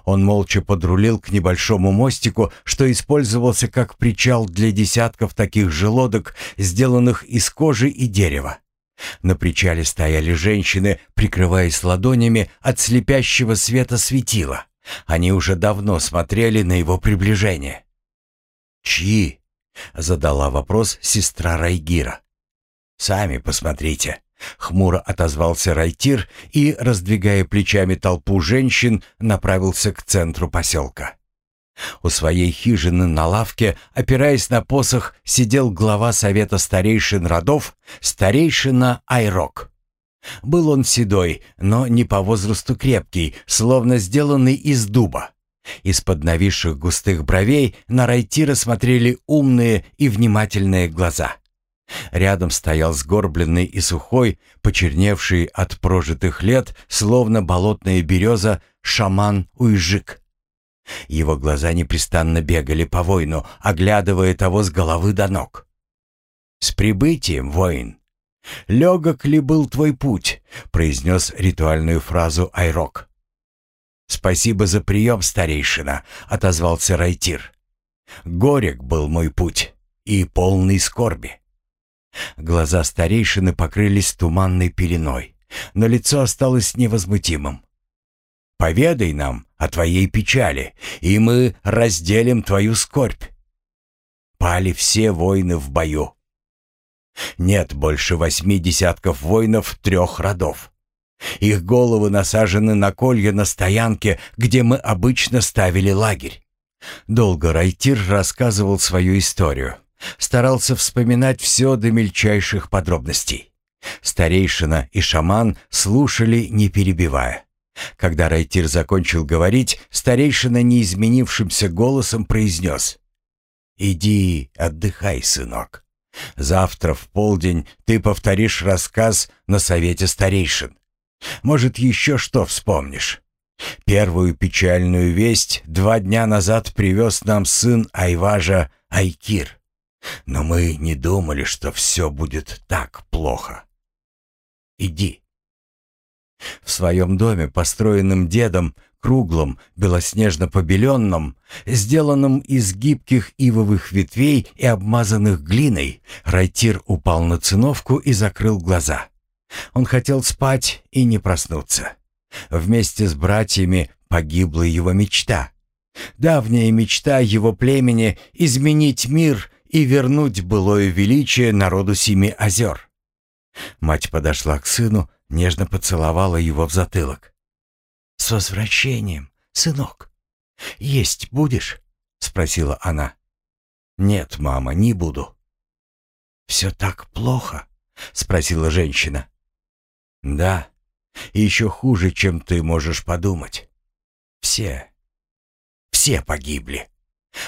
Он молча подрулил к небольшому мостику, что использовался как причал для десятков таких же лодок, сделанных из кожи и дерева. На причале стояли женщины, прикрываясь ладонями от слепящего света светила. Они уже давно смотрели на его приближение. «Чьи?» — задала вопрос сестра Райгира. «Сами посмотрите», — хмуро отозвался Райтир и, раздвигая плечами толпу женщин, направился к центру поселка. У своей хижины на лавке, опираясь на посох, сидел глава совета старейшин родов, старейшина Айрок. Был он седой, но не по возрасту крепкий, словно сделанный из дуба. Из-под нависших густых бровей на Райтира смотрели умные и внимательные глаза. Рядом стоял сгорбленный и сухой, почерневший от прожитых лет, словно болотная береза, шаман Уйжик. Его глаза непрестанно бегали по воину, оглядывая того с головы до ног. «С прибытием, воин! Легок ли был твой путь?» — произнес ритуальную фразу Айрок. «Спасибо за прием, старейшина», — отозвался Райтир. «Горек был мой путь и полный скорби». Глаза старейшины покрылись туманной пеленой, но лицо осталось невозмутимым. «Поведай нам о твоей печали, и мы разделим твою скорбь». Пали все воины в бою. Нет больше восьми десятков воинов трех родов. Их головы насажены на колья на стоянке, где мы обычно ставили лагерь. Долго Райтир рассказывал свою историю. Старался вспоминать все до мельчайших подробностей. Старейшина и шаман слушали, не перебивая. Когда Райтир закончил говорить, старейшина неизменившимся голосом произнес «Иди отдыхай, сынок. Завтра в полдень ты повторишь рассказ на совете старейшин. Может, еще что вспомнишь. Первую печальную весть два дня назад привез нам сын Айважа Айкир. Но мы не думали, что все будет так плохо. Иди. В своем доме, построенном дедом, круглом, белоснежно-побеленном, сделанном из гибких ивовых ветвей и обмазанных глиной, Райтир упал на циновку и закрыл глаза. Он хотел спать и не проснуться. Вместе с братьями погибла его мечта. Давняя мечта его племени — изменить мир и вернуть былое величие народу Семи озер. Мать подошла к сыну, нежно поцеловала его в затылок. «С возвращением, сынок! Есть будешь?» — спросила она. «Нет, мама, не буду». «Все так плохо?» — спросила женщина. «Да, еще хуже, чем ты можешь подумать. Все, все погибли».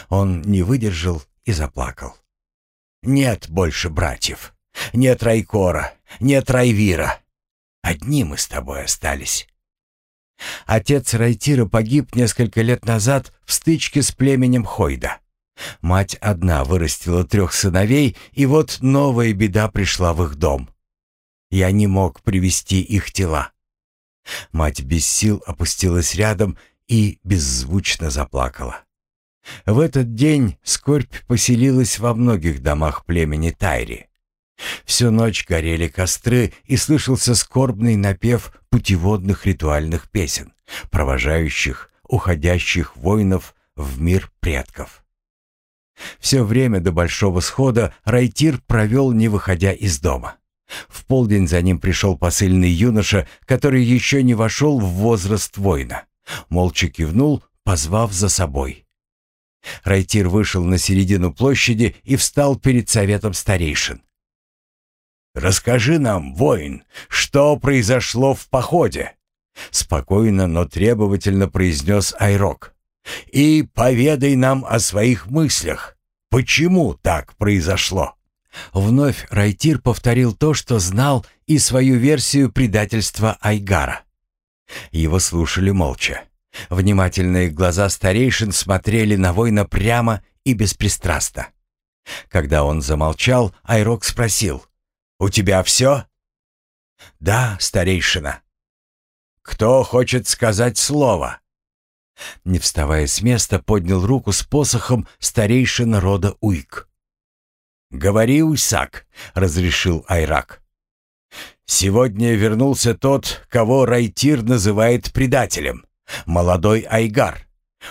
Он не выдержал и заплакал. «Нет больше братьев, нет Райкора, нет Райвира. Одни мы с тобой остались». Отец Райтира погиб несколько лет назад в стычке с племенем Хойда. Мать одна вырастила трех сыновей, и вот новая беда пришла в их дом. Я не мог привести их тела. Мать без сил опустилась рядом и беззвучно заплакала. В этот день скорбь поселилась во многих домах племени Тайри. Всю ночь горели костры и слышался скорбный напев путеводных ритуальных песен, провожающих уходящих воинов в мир предков. Все время до Большого Схода Райтир провел, не выходя из дома. В полдень за ним пришел посыльный юноша, который еще не вошел в возраст воина. Молча кивнул, позвав за собой. Райтир вышел на середину площади и встал перед советом старейшин. «Расскажи нам, воин, что произошло в походе?» Спокойно, но требовательно произнес Айрок. «И поведай нам о своих мыслях. Почему так произошло?» Вновь Райтир повторил то, что знал, и свою версию предательства Айгара. Его слушали молча. Внимательные глаза старейшин смотрели на воина прямо и беспристрастно. Когда он замолчал, Айрок спросил, «У тебя все?» «Да, старейшина». «Кто хочет сказать слово?» Не вставая с места, поднял руку с посохом старейшина рода Уйк. «Говори, Уйсак», — разрешил Айрак. «Сегодня вернулся тот, кого Райтир называет предателем, молодой Айгар.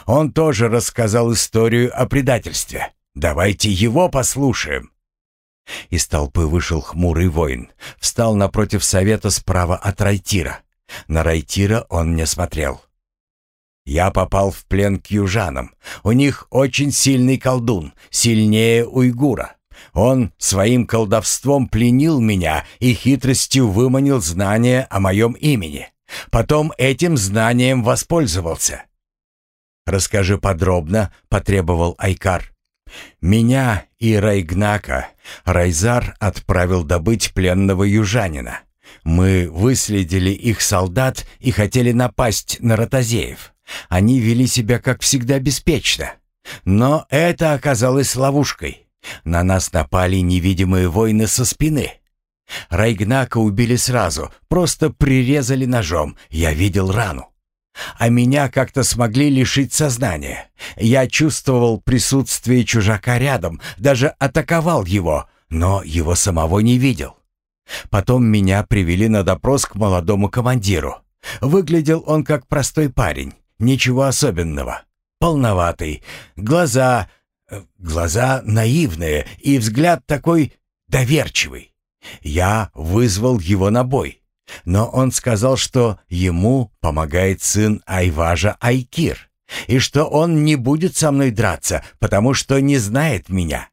Он тоже рассказал историю о предательстве. Давайте его послушаем». Из толпы вышел хмурый воин, встал напротив совета справа от Райтира. На Райтира он не смотрел. Я попал в плен к южанам. У них очень сильный колдун, сильнее уйгура. Он своим колдовством пленил меня и хитростью выманил знания о моем имени. Потом этим знанием воспользовался. «Расскажи подробно», — потребовал Айкар. «Меня и Райгнака Райзар отправил добыть пленного южанина. Мы выследили их солдат и хотели напасть на ротозеев. Они вели себя, как всегда, беспечно. Но это оказалось ловушкой. На нас напали невидимые воины со спины. Райгнака убили сразу, просто прирезали ножом. Я видел рану. А меня как-то смогли лишить сознания. Я чувствовал присутствие чужака рядом, даже атаковал его, но его самого не видел. Потом меня привели на допрос к молодому командиру. Выглядел он как простой парень. Ничего особенного. Полноватый. Глаза... Э, глаза наивные и взгляд такой доверчивый. Я вызвал его на бой. Но он сказал, что ему помогает сын Айважа Айкир, и что он не будет со мной драться, потому что не знает меня.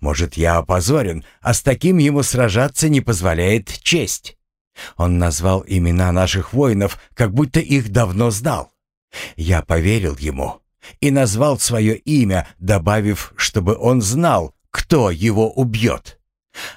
Может, я опозорен, а с таким ему сражаться не позволяет честь. Он назвал имена наших воинов, как будто их давно знал. Я поверил ему и назвал свое имя, добавив, чтобы он знал, кто его убьет.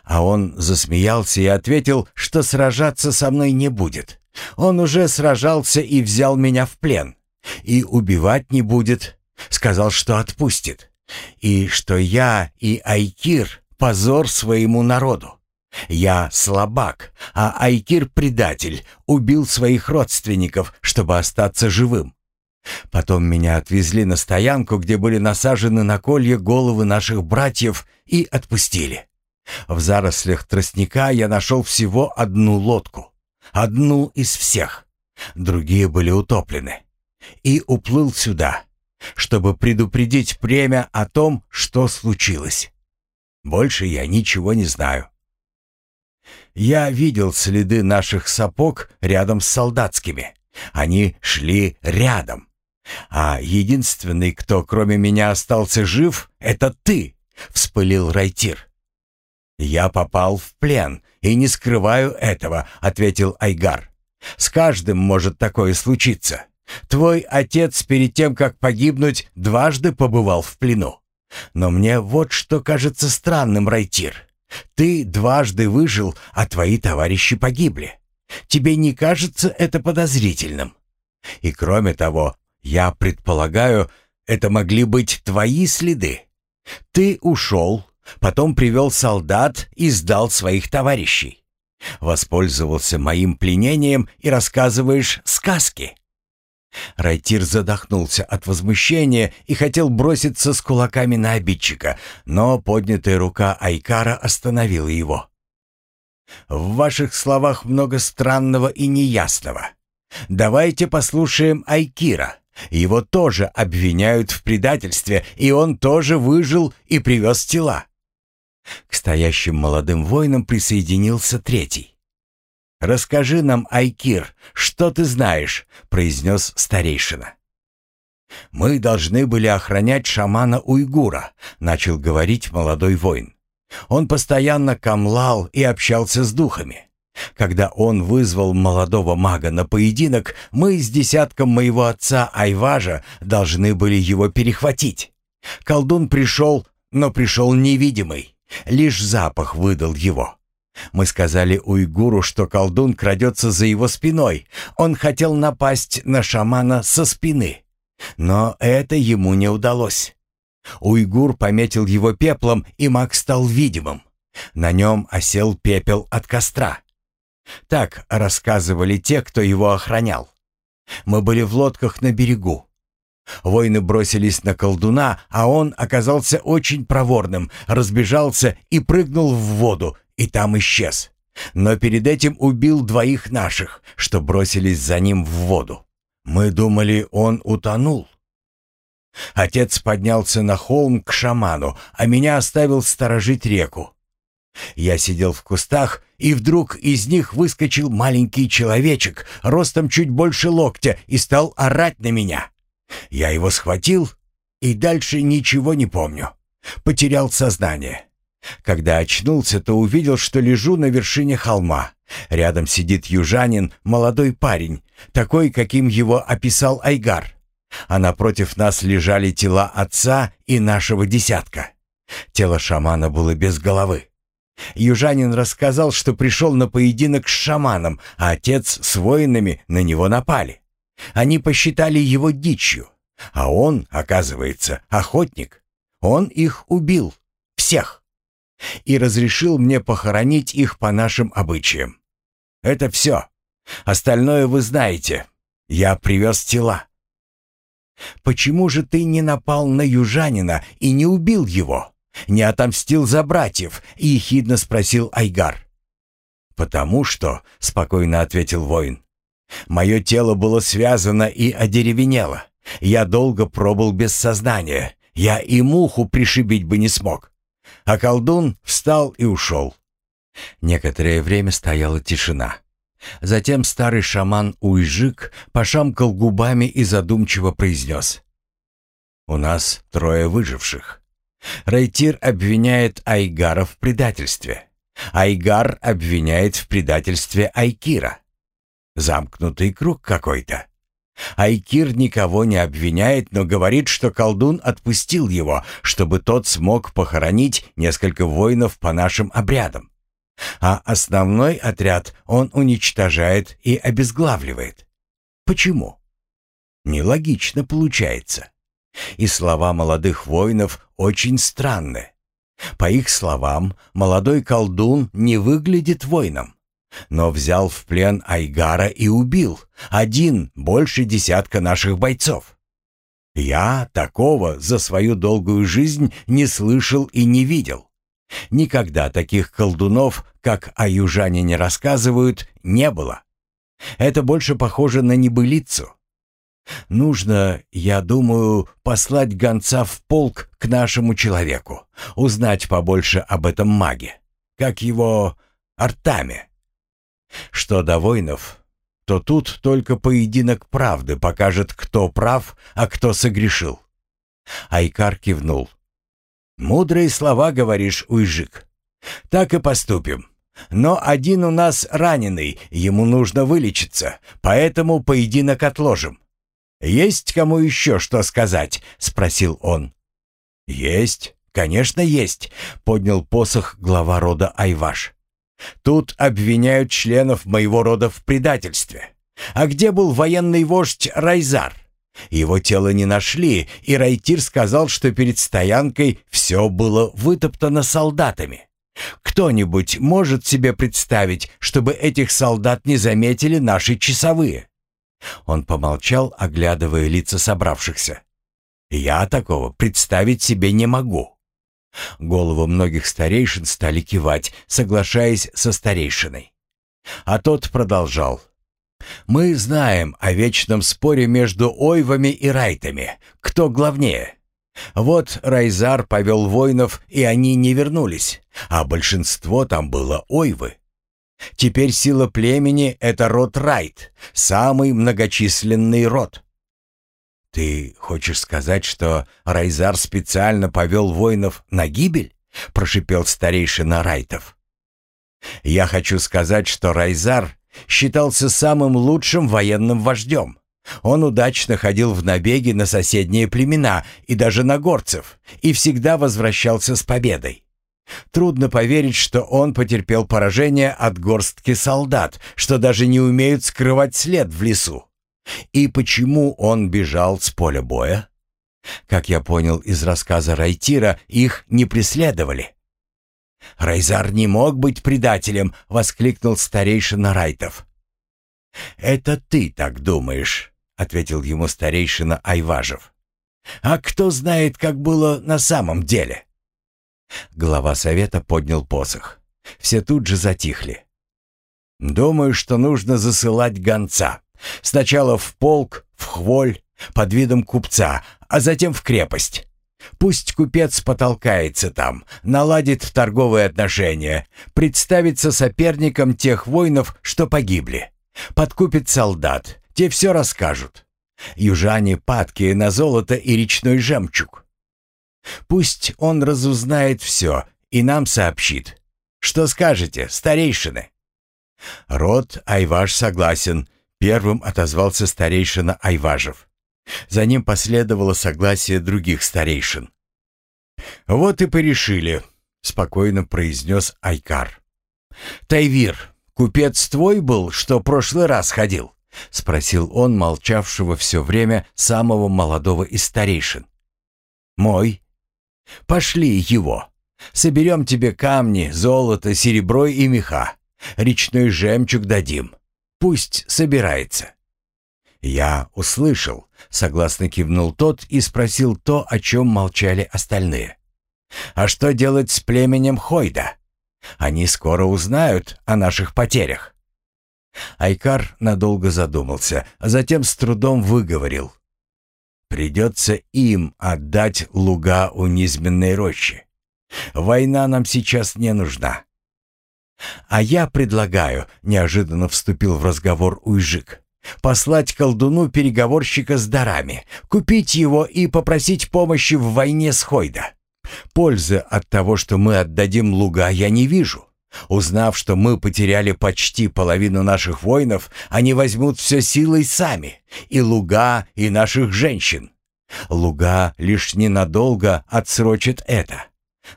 А он засмеялся и ответил, что сражаться со мной не будет. Он уже сражался и взял меня в плен. И убивать не будет. Сказал, что отпустит. И что я и Айкир — позор своему народу. Я слабак, а Айкир — предатель, убил своих родственников, чтобы остаться живым. Потом меня отвезли на стоянку, где были насажены на колья головы наших братьев, и отпустили. В зарослях тростника я нашел всего одну лодку. Одну из всех. Другие были утоплены. И уплыл сюда, чтобы предупредить племя о том, что случилось. Больше я ничего не знаю. Я видел следы наших сапог рядом с солдатскими. Они шли рядом. А единственный, кто кроме меня остался жив, это ты, вспылил Райтир. Я попал в плен и не скрываю этого, ответил Айгар. С каждым может такое случиться. Твой отец перед тем, как погибнуть, дважды побывал в плену. Но мне вот что кажется странным, Райтир. Ты дважды выжил, а твои товарищи погибли. Тебе не кажется это подозрительным? И кроме того, я предполагаю, это могли быть твои следы. Ты ушел, потом привел солдат и сдал своих товарищей. Воспользовался моим пленением и рассказываешь сказки. Райтир задохнулся от возмущения и хотел броситься с кулаками на обидчика, но поднятая рука Айкара остановила его. «В ваших словах много странного и неясного. Давайте послушаем Айкира. Его тоже обвиняют в предательстве, и он тоже выжил и привез тела». К стоящим молодым воинам присоединился третий. «Расскажи нам, Айкир, что ты знаешь», — произнес старейшина. «Мы должны были охранять шамана Уйгура», — начал говорить молодой воин. Он постоянно камлал и общался с духами. Когда он вызвал молодого мага на поединок, мы с десятком моего отца Айважа должны были его перехватить. Колдун пришел, но пришел невидимый. Лишь запах выдал его. Мы сказали уйгуру, что колдун крадется за его спиной. Он хотел напасть на шамана со спины. Но это ему не удалось. Уйгур пометил его пеплом, и маг стал видимым. На нем осел пепел от костра. Так рассказывали те, кто его охранял. Мы были в лодках на берегу. Воины бросились на колдуна, а он оказался очень проворным, разбежался и прыгнул в воду, и там исчез. Но перед этим убил двоих наших, что бросились за ним в воду. Мы думали, он утонул. Отец поднялся на холм к шаману, а меня оставил сторожить реку. Я сидел в кустах, и вдруг из них выскочил маленький человечек, ростом чуть больше локтя, и стал орать на меня. Я его схватил, и дальше ничего не помню. Потерял сознание. Когда очнулся, то увидел, что лежу на вершине холма. Рядом сидит южанин, молодой парень, такой, каким его описал Айгар. А напротив нас лежали тела отца и нашего десятка. Тело шамана было без головы. Южанин рассказал, что пришел на поединок с шаманом, а отец с воинами на него напали. Они посчитали его дичью, а он, оказывается, охотник. Он их убил, всех, и разрешил мне похоронить их по нашим обычаям. Это все. Остальное вы знаете. Я привез тела. Почему же ты не напал на южанина и не убил его? Не отомстил за братьев?» — ехидно спросил Айгар. «Потому что», — спокойно ответил воин, — «мое тело было связано и одеревенело. Я долго пробыл без сознания. Я и муху пришибить бы не смог». А колдун встал и ушел. Некоторое время стояла тишина. Затем старый шаман Уйжик пошамкал губами и задумчиво произнес. «У нас трое выживших. Рейтир обвиняет Айгара в предательстве. Айгар обвиняет в предательстве Айкира. Замкнутый круг какой-то. Айкир никого не обвиняет, но говорит, что колдун отпустил его, чтобы тот смог похоронить несколько воинов по нашим обрядам. А основной отряд он уничтожает и обезглавливает. Почему? Нелогично получается. И слова молодых воинов очень странны. По их словам, молодой колдун не выглядит воином, но взял в плен Айгара и убил, один больше десятка наших бойцов. Я такого за свою долгую жизнь не слышал и не видел. Никогда таких колдунов, как о южанине рассказывают, не было. Это больше похоже на небылицу. Нужно, я думаю, послать гонца в полк к нашему человеку, узнать побольше об этом маге, как его Артаме. Что до воинов, то тут только поединок правды покажет, кто прав, а кто согрешил. Айкар кивнул. «Мудрые слова, говоришь, Уйжик. Так и поступим. Но один у нас раненый, ему нужно вылечиться, поэтому поединок отложим. «Есть кому еще что сказать?» — спросил он. «Есть, конечно, есть», — поднял посох глава рода Айваш. «Тут обвиняют членов моего рода в предательстве. А где был военный вождь Райзар? Его тело не нашли, и Райтир сказал, что перед стоянкой все было вытоптано солдатами. Кто-нибудь может себе представить, чтобы этих солдат не заметили наши часовые?» Он помолчал, оглядывая лица собравшихся. «Я такого представить себе не могу». Голову многих старейшин стали кивать, соглашаясь со старейшиной. А тот продолжал. «Мы знаем о вечном споре между ойвами и райтами. Кто главнее?» Вот Райзар повел воинов, и они не вернулись, а большинство там было ойвы. Теперь сила племени — это род Райт, самый многочисленный род. «Ты хочешь сказать, что Райзар специально повел воинов на гибель?» — прошипел старейшина Райтов. «Я хочу сказать, что Райзар считался самым лучшим военным вождем. Он удачно ходил в набеги на соседние племена и даже на горцев, и всегда возвращался с победой. Трудно поверить, что он потерпел поражение от горстки солдат, что даже не умеют скрывать след в лесу. И почему он бежал с поля боя? Как я понял из рассказа Райтира, их не преследовали. «Райзар не мог быть предателем!» — воскликнул старейшина Райтов. «Это ты так думаешь», — ответил ему старейшина Айважев. А кто знает, как было на самом деле?» Глава совета поднял посох. Все тут же затихли. «Думаю, что нужно засылать гонца. Сначала в полк, в хволь, под видом купца, а затем в крепость. Пусть купец потолкается там, наладит торговые отношения, представится соперником тех воинов, что погибли. Подкупит солдат, те все расскажут. Южане падкие на золото и речной жемчуг. Пусть он разузнает все и нам сообщит. Что скажете, старейшины?» Род Айваш согласен, первым отозвался старейшина Айважев. За ним последовало согласие других старейшин. «Вот и порешили», — спокойно произнес Айкар. «Тайвир, купец твой был, что прошлый раз ходил?» — спросил он молчавшего все время самого молодого из старейшин. «Мой. Пошли его. Соберем тебе камни, золото, серебро и меха. Речной жемчуг дадим. Пусть собирается». «Я услышал», — согласно кивнул тот и спросил то, о чем молчали остальные. «А что делать с племенем Хойда? Они скоро узнают о наших потерях». Айкар надолго задумался, а затем с трудом выговорил. «Придется им отдать луга у низменной рощи. Война нам сейчас не нужна». «А я предлагаю», — неожиданно вступил в разговор Уйжик, Послать колдуну переговорщика с дарами, купить его и попросить помощи в войне с Хойда. Пользы от того, что мы отдадим луга, я не вижу. Узнав, что мы потеряли почти половину наших воинов, они возьмут все силой сами, и луга, и наших женщин. Луга лишь ненадолго отсрочит это.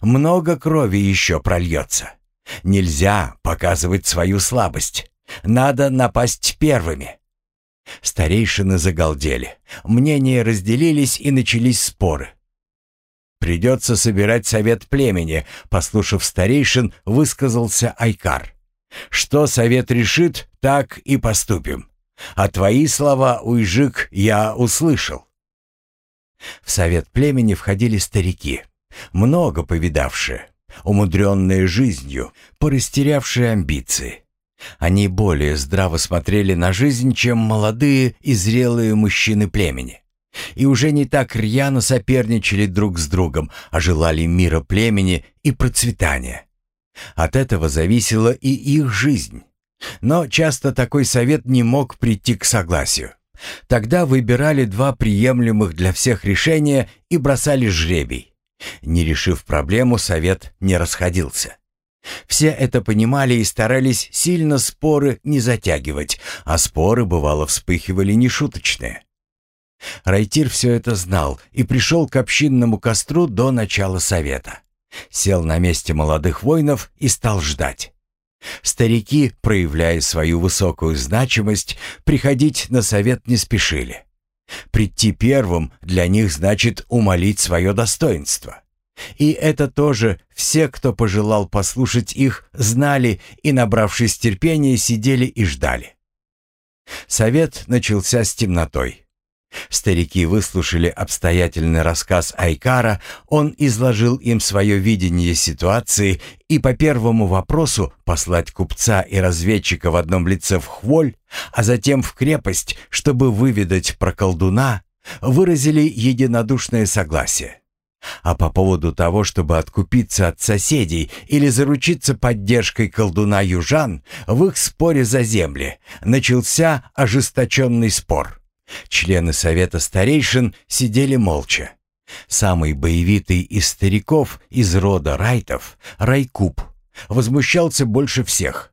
Много крови еще прольется. Нельзя показывать свою слабость. Надо напасть первыми. Старейшины загалдели. Мнения разделились и начались споры. «Придется собирать совет племени», — послушав старейшин, высказался Айкар. «Что совет решит, так и поступим. А твои слова, Уйжик, я услышал». В совет племени входили старики, много повидавшие, умудренные жизнью, порастерявшие амбиции. Они более здраво смотрели на жизнь, чем молодые и зрелые мужчины племени. И уже не так рьяно соперничали друг с другом, а желали мира племени и процветания. От этого зависела и их жизнь. Но часто такой совет не мог прийти к согласию. Тогда выбирали два приемлемых для всех решения и бросали жребий. Не решив проблему, совет не расходился. Все это понимали и старались сильно споры не затягивать, а споры, бывало, вспыхивали нешуточные. Райтир все это знал и пришел к общинному костру до начала совета. Сел на месте молодых воинов и стал ждать. Старики, проявляя свою высокую значимость, приходить на совет не спешили. Прийти первым для них значит умолить свое достоинство. И это тоже все, кто пожелал послушать их, знали и, набравшись терпения, сидели и ждали. Совет начался с темнотой. Старики выслушали обстоятельный рассказ Айкара, он изложил им свое видение ситуации и по первому вопросу послать купца и разведчика в одном лице в Хволь, а затем в крепость, чтобы выведать про колдуна, выразили единодушное согласие. А по поводу того, чтобы откупиться от соседей или заручиться поддержкой колдуна южан, в их споре за земли начался ожесточенный спор. Члены совета старейшин сидели молча. Самый боевитый из стариков из рода Райтов, Райкуб, возмущался больше всех.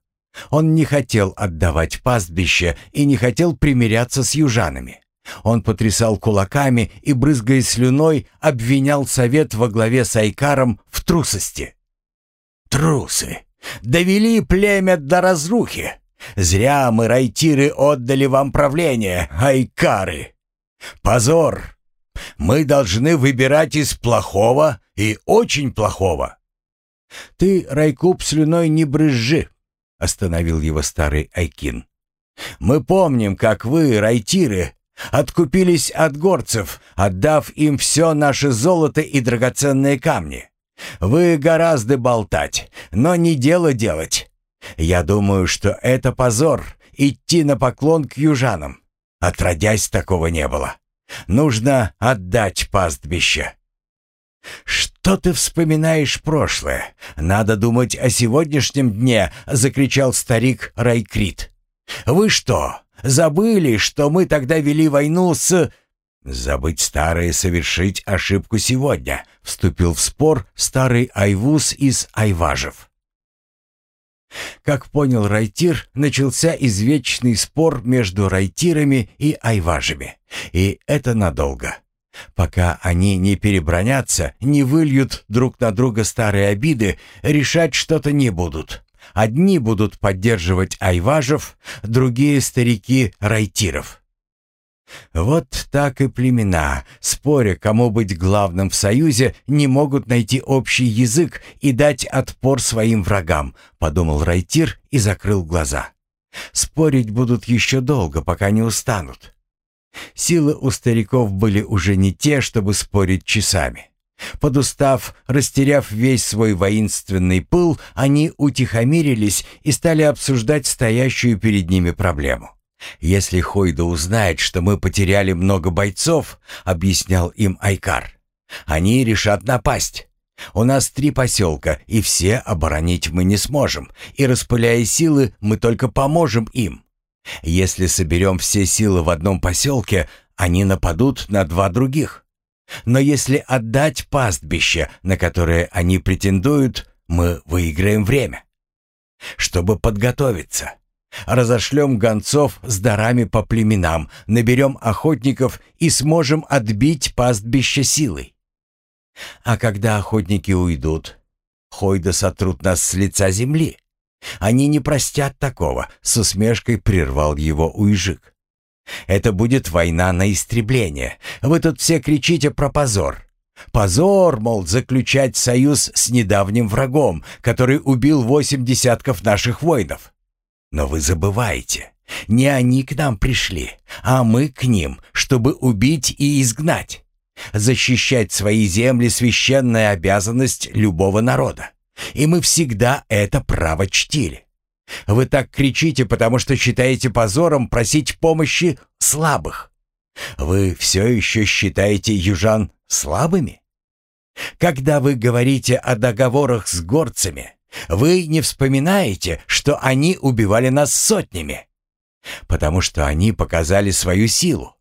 Он не хотел отдавать пастбище и не хотел примиряться с южанами. Он потрясал кулаками и, брызгая слюной, обвинял совет во главе с Айкаром в трусости. «Трусы! Довели племя до разрухи! Зря мы, райтиры, отдали вам правление, Айкары! Позор! Мы должны выбирать из плохого и очень плохого!» «Ты, Райкуб, слюной не брызжи!» — остановил его старый Айкин. «Мы помним, как вы, райтиры, Откупились от горцев, отдав им все наше золото и драгоценные камни. Вы гораздо болтать, но не дело делать. Я думаю, что это позор — идти на поклон к южанам. Отродясь, такого не было. Нужно отдать пастбище. «Что ты вспоминаешь прошлое? Надо думать о сегодняшнем дне!» — закричал старик Райкрит. «Вы что, забыли, что мы тогда вели войну с...» «Забыть старое и совершить ошибку сегодня», — вступил в спор старый Айвуз из Айважев. Как понял Райтир, начался извечный спор между Райтирами и Айважами. И это надолго. Пока они не перебронятся, не выльют друг на друга старые обиды, решать что-то не будут. Одни будут поддерживать Айважев, другие старики Райтиров. Вот так и племена, споря, кому быть главным в союзе, не могут найти общий язык и дать отпор своим врагам, подумал Райтир и закрыл глаза. Спорить будут еще долго, пока не устанут. Силы у стариков были уже не те, чтобы спорить часами. Подустав, растеряв весь свой воинственный пыл, они утихомирились и стали обсуждать стоящую перед ними проблему. «Если Хойда узнает, что мы потеряли много бойцов», — объяснял им Айкар, — «они решат напасть. У нас три поселка, и все оборонить мы не сможем, и, распыляя силы, мы только поможем им. Если соберем все силы в одном поселке, они нападут на два других. Но если отдать пастбище, на которое они претендуют, мы выиграем время. Чтобы подготовиться, Разошлем гонцов с дарами по племенам, наберем охотников и сможем отбить пастбище силой. А когда охотники уйдут, Хойда сотрут нас с лица земли. Они не простят такого, с усмешкой прервал его Уйжик. Это будет война на истребление. Вы тут все кричите про позор. Позор, мол, заключать союз с недавним врагом, который убил восемь десятков наших воинов. Но вы забываете, не они к нам пришли, а мы к ним, чтобы убить и изгнать. Защищать свои земли — священная обязанность любого народа. И мы всегда это право чтили. Вы так кричите, потому что считаете позором просить помощи слабых. Вы все еще считаете южан слабыми? Когда вы говорите о договорах с горцами, вы не вспоминаете, что они убивали нас сотнями? Потому что они показали свою силу.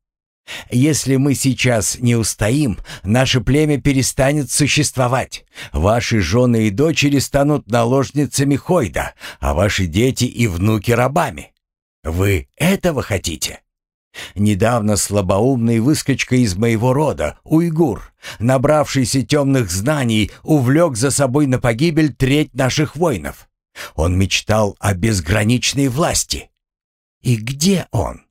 Если мы сейчас не устоим, наше племя перестанет существовать. Ваши жены и дочери станут наложницами Хойда, а ваши дети и внуки рабами. Вы этого хотите? Недавно слабоумный выскочка из моего рода, уйгур, набравшийся темных знаний, увлек за собой на погибель треть наших воинов. Он мечтал о безграничной власти. И где он?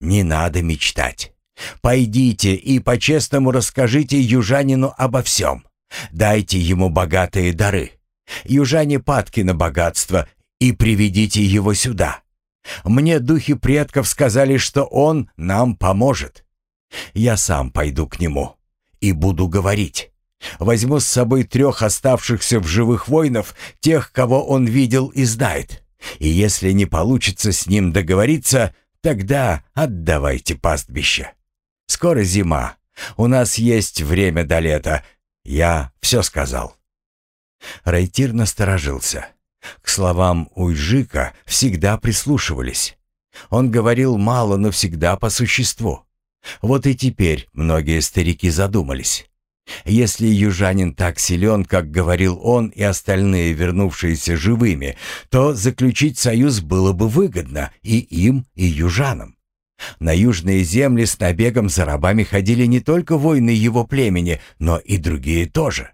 Не надо мечтать. Пойдите и по-честному расскажите южанину обо всем. Дайте ему богатые дары. Южане падки на богатство и приведите его сюда. Мне духи предков сказали, что он нам поможет. Я сам пойду к нему и буду говорить. Возьму с собой трех оставшихся в живых воинов, тех, кого он видел и знает. И если не получится с ним договориться, тогда отдавайте пастбище. Скоро зима. У нас есть время до лета. Я все сказал». Райтир насторожился. К словам Уйжика всегда прислушивались. Он говорил мало, но всегда по существу. Вот и теперь многие старики задумались. Если южанин так силен, как говорил он и остальные, вернувшиеся живыми, то заключить союз было бы выгодно и им, и южанам. На южные земли с набегом за рабами ходили не только воины его племени, но и другие тоже.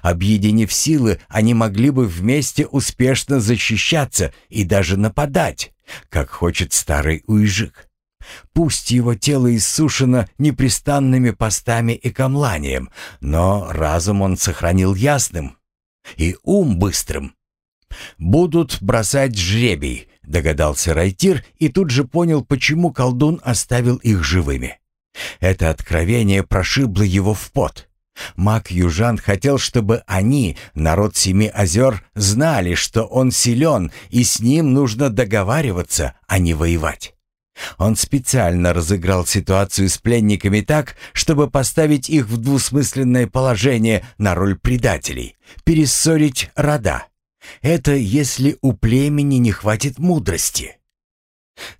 Объединив силы, они могли бы вместе успешно защищаться и даже нападать, как хочет старый уйжик. Пусть его тело иссушено непрестанными постами и камланием, но разум он сохранил ясным и ум быстрым. Будут бросать жребий, догадался Райтир и тут же понял, почему колдун оставил их живыми. Это откровение прошибло его в пот. Маг Южан хотел, чтобы они, народ Семи озер, знали, что он силен, и с ним нужно договариваться, а не воевать. Он специально разыграл ситуацию с пленниками так, чтобы поставить их в двусмысленное положение на роль предателей, перессорить рода. Это если у племени не хватит мудрости.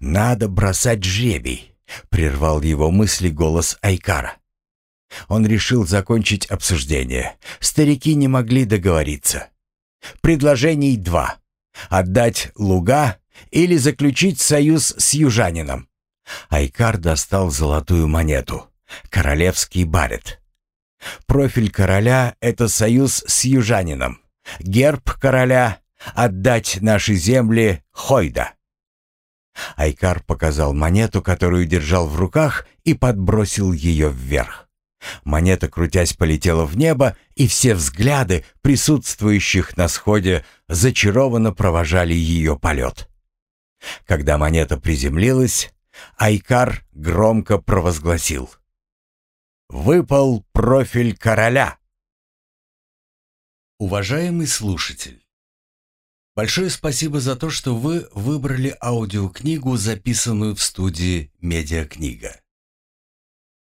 «Надо бросать жребий», — прервал его мысли голос Айкара. Он решил закончить обсуждение. Старики не могли договориться. Предложений два. Отдать луга или заключить союз с южанином. Айкар достал золотую монету. Королевский барет. Профиль короля — это союз с южанином. Герб короля — отдать наши земли Хойда. Айкар показал монету, которую держал в руках, и подбросил ее вверх. Монета, крутясь, полетела в небо, и все взгляды присутствующих на сходе зачарованно провожали ее полет. Когда монета приземлилась, Айкар громко провозгласил. «Выпал профиль короля!» Уважаемый слушатель, большое спасибо за то, что вы выбрали аудиокнигу, записанную в студии «Медиакнига».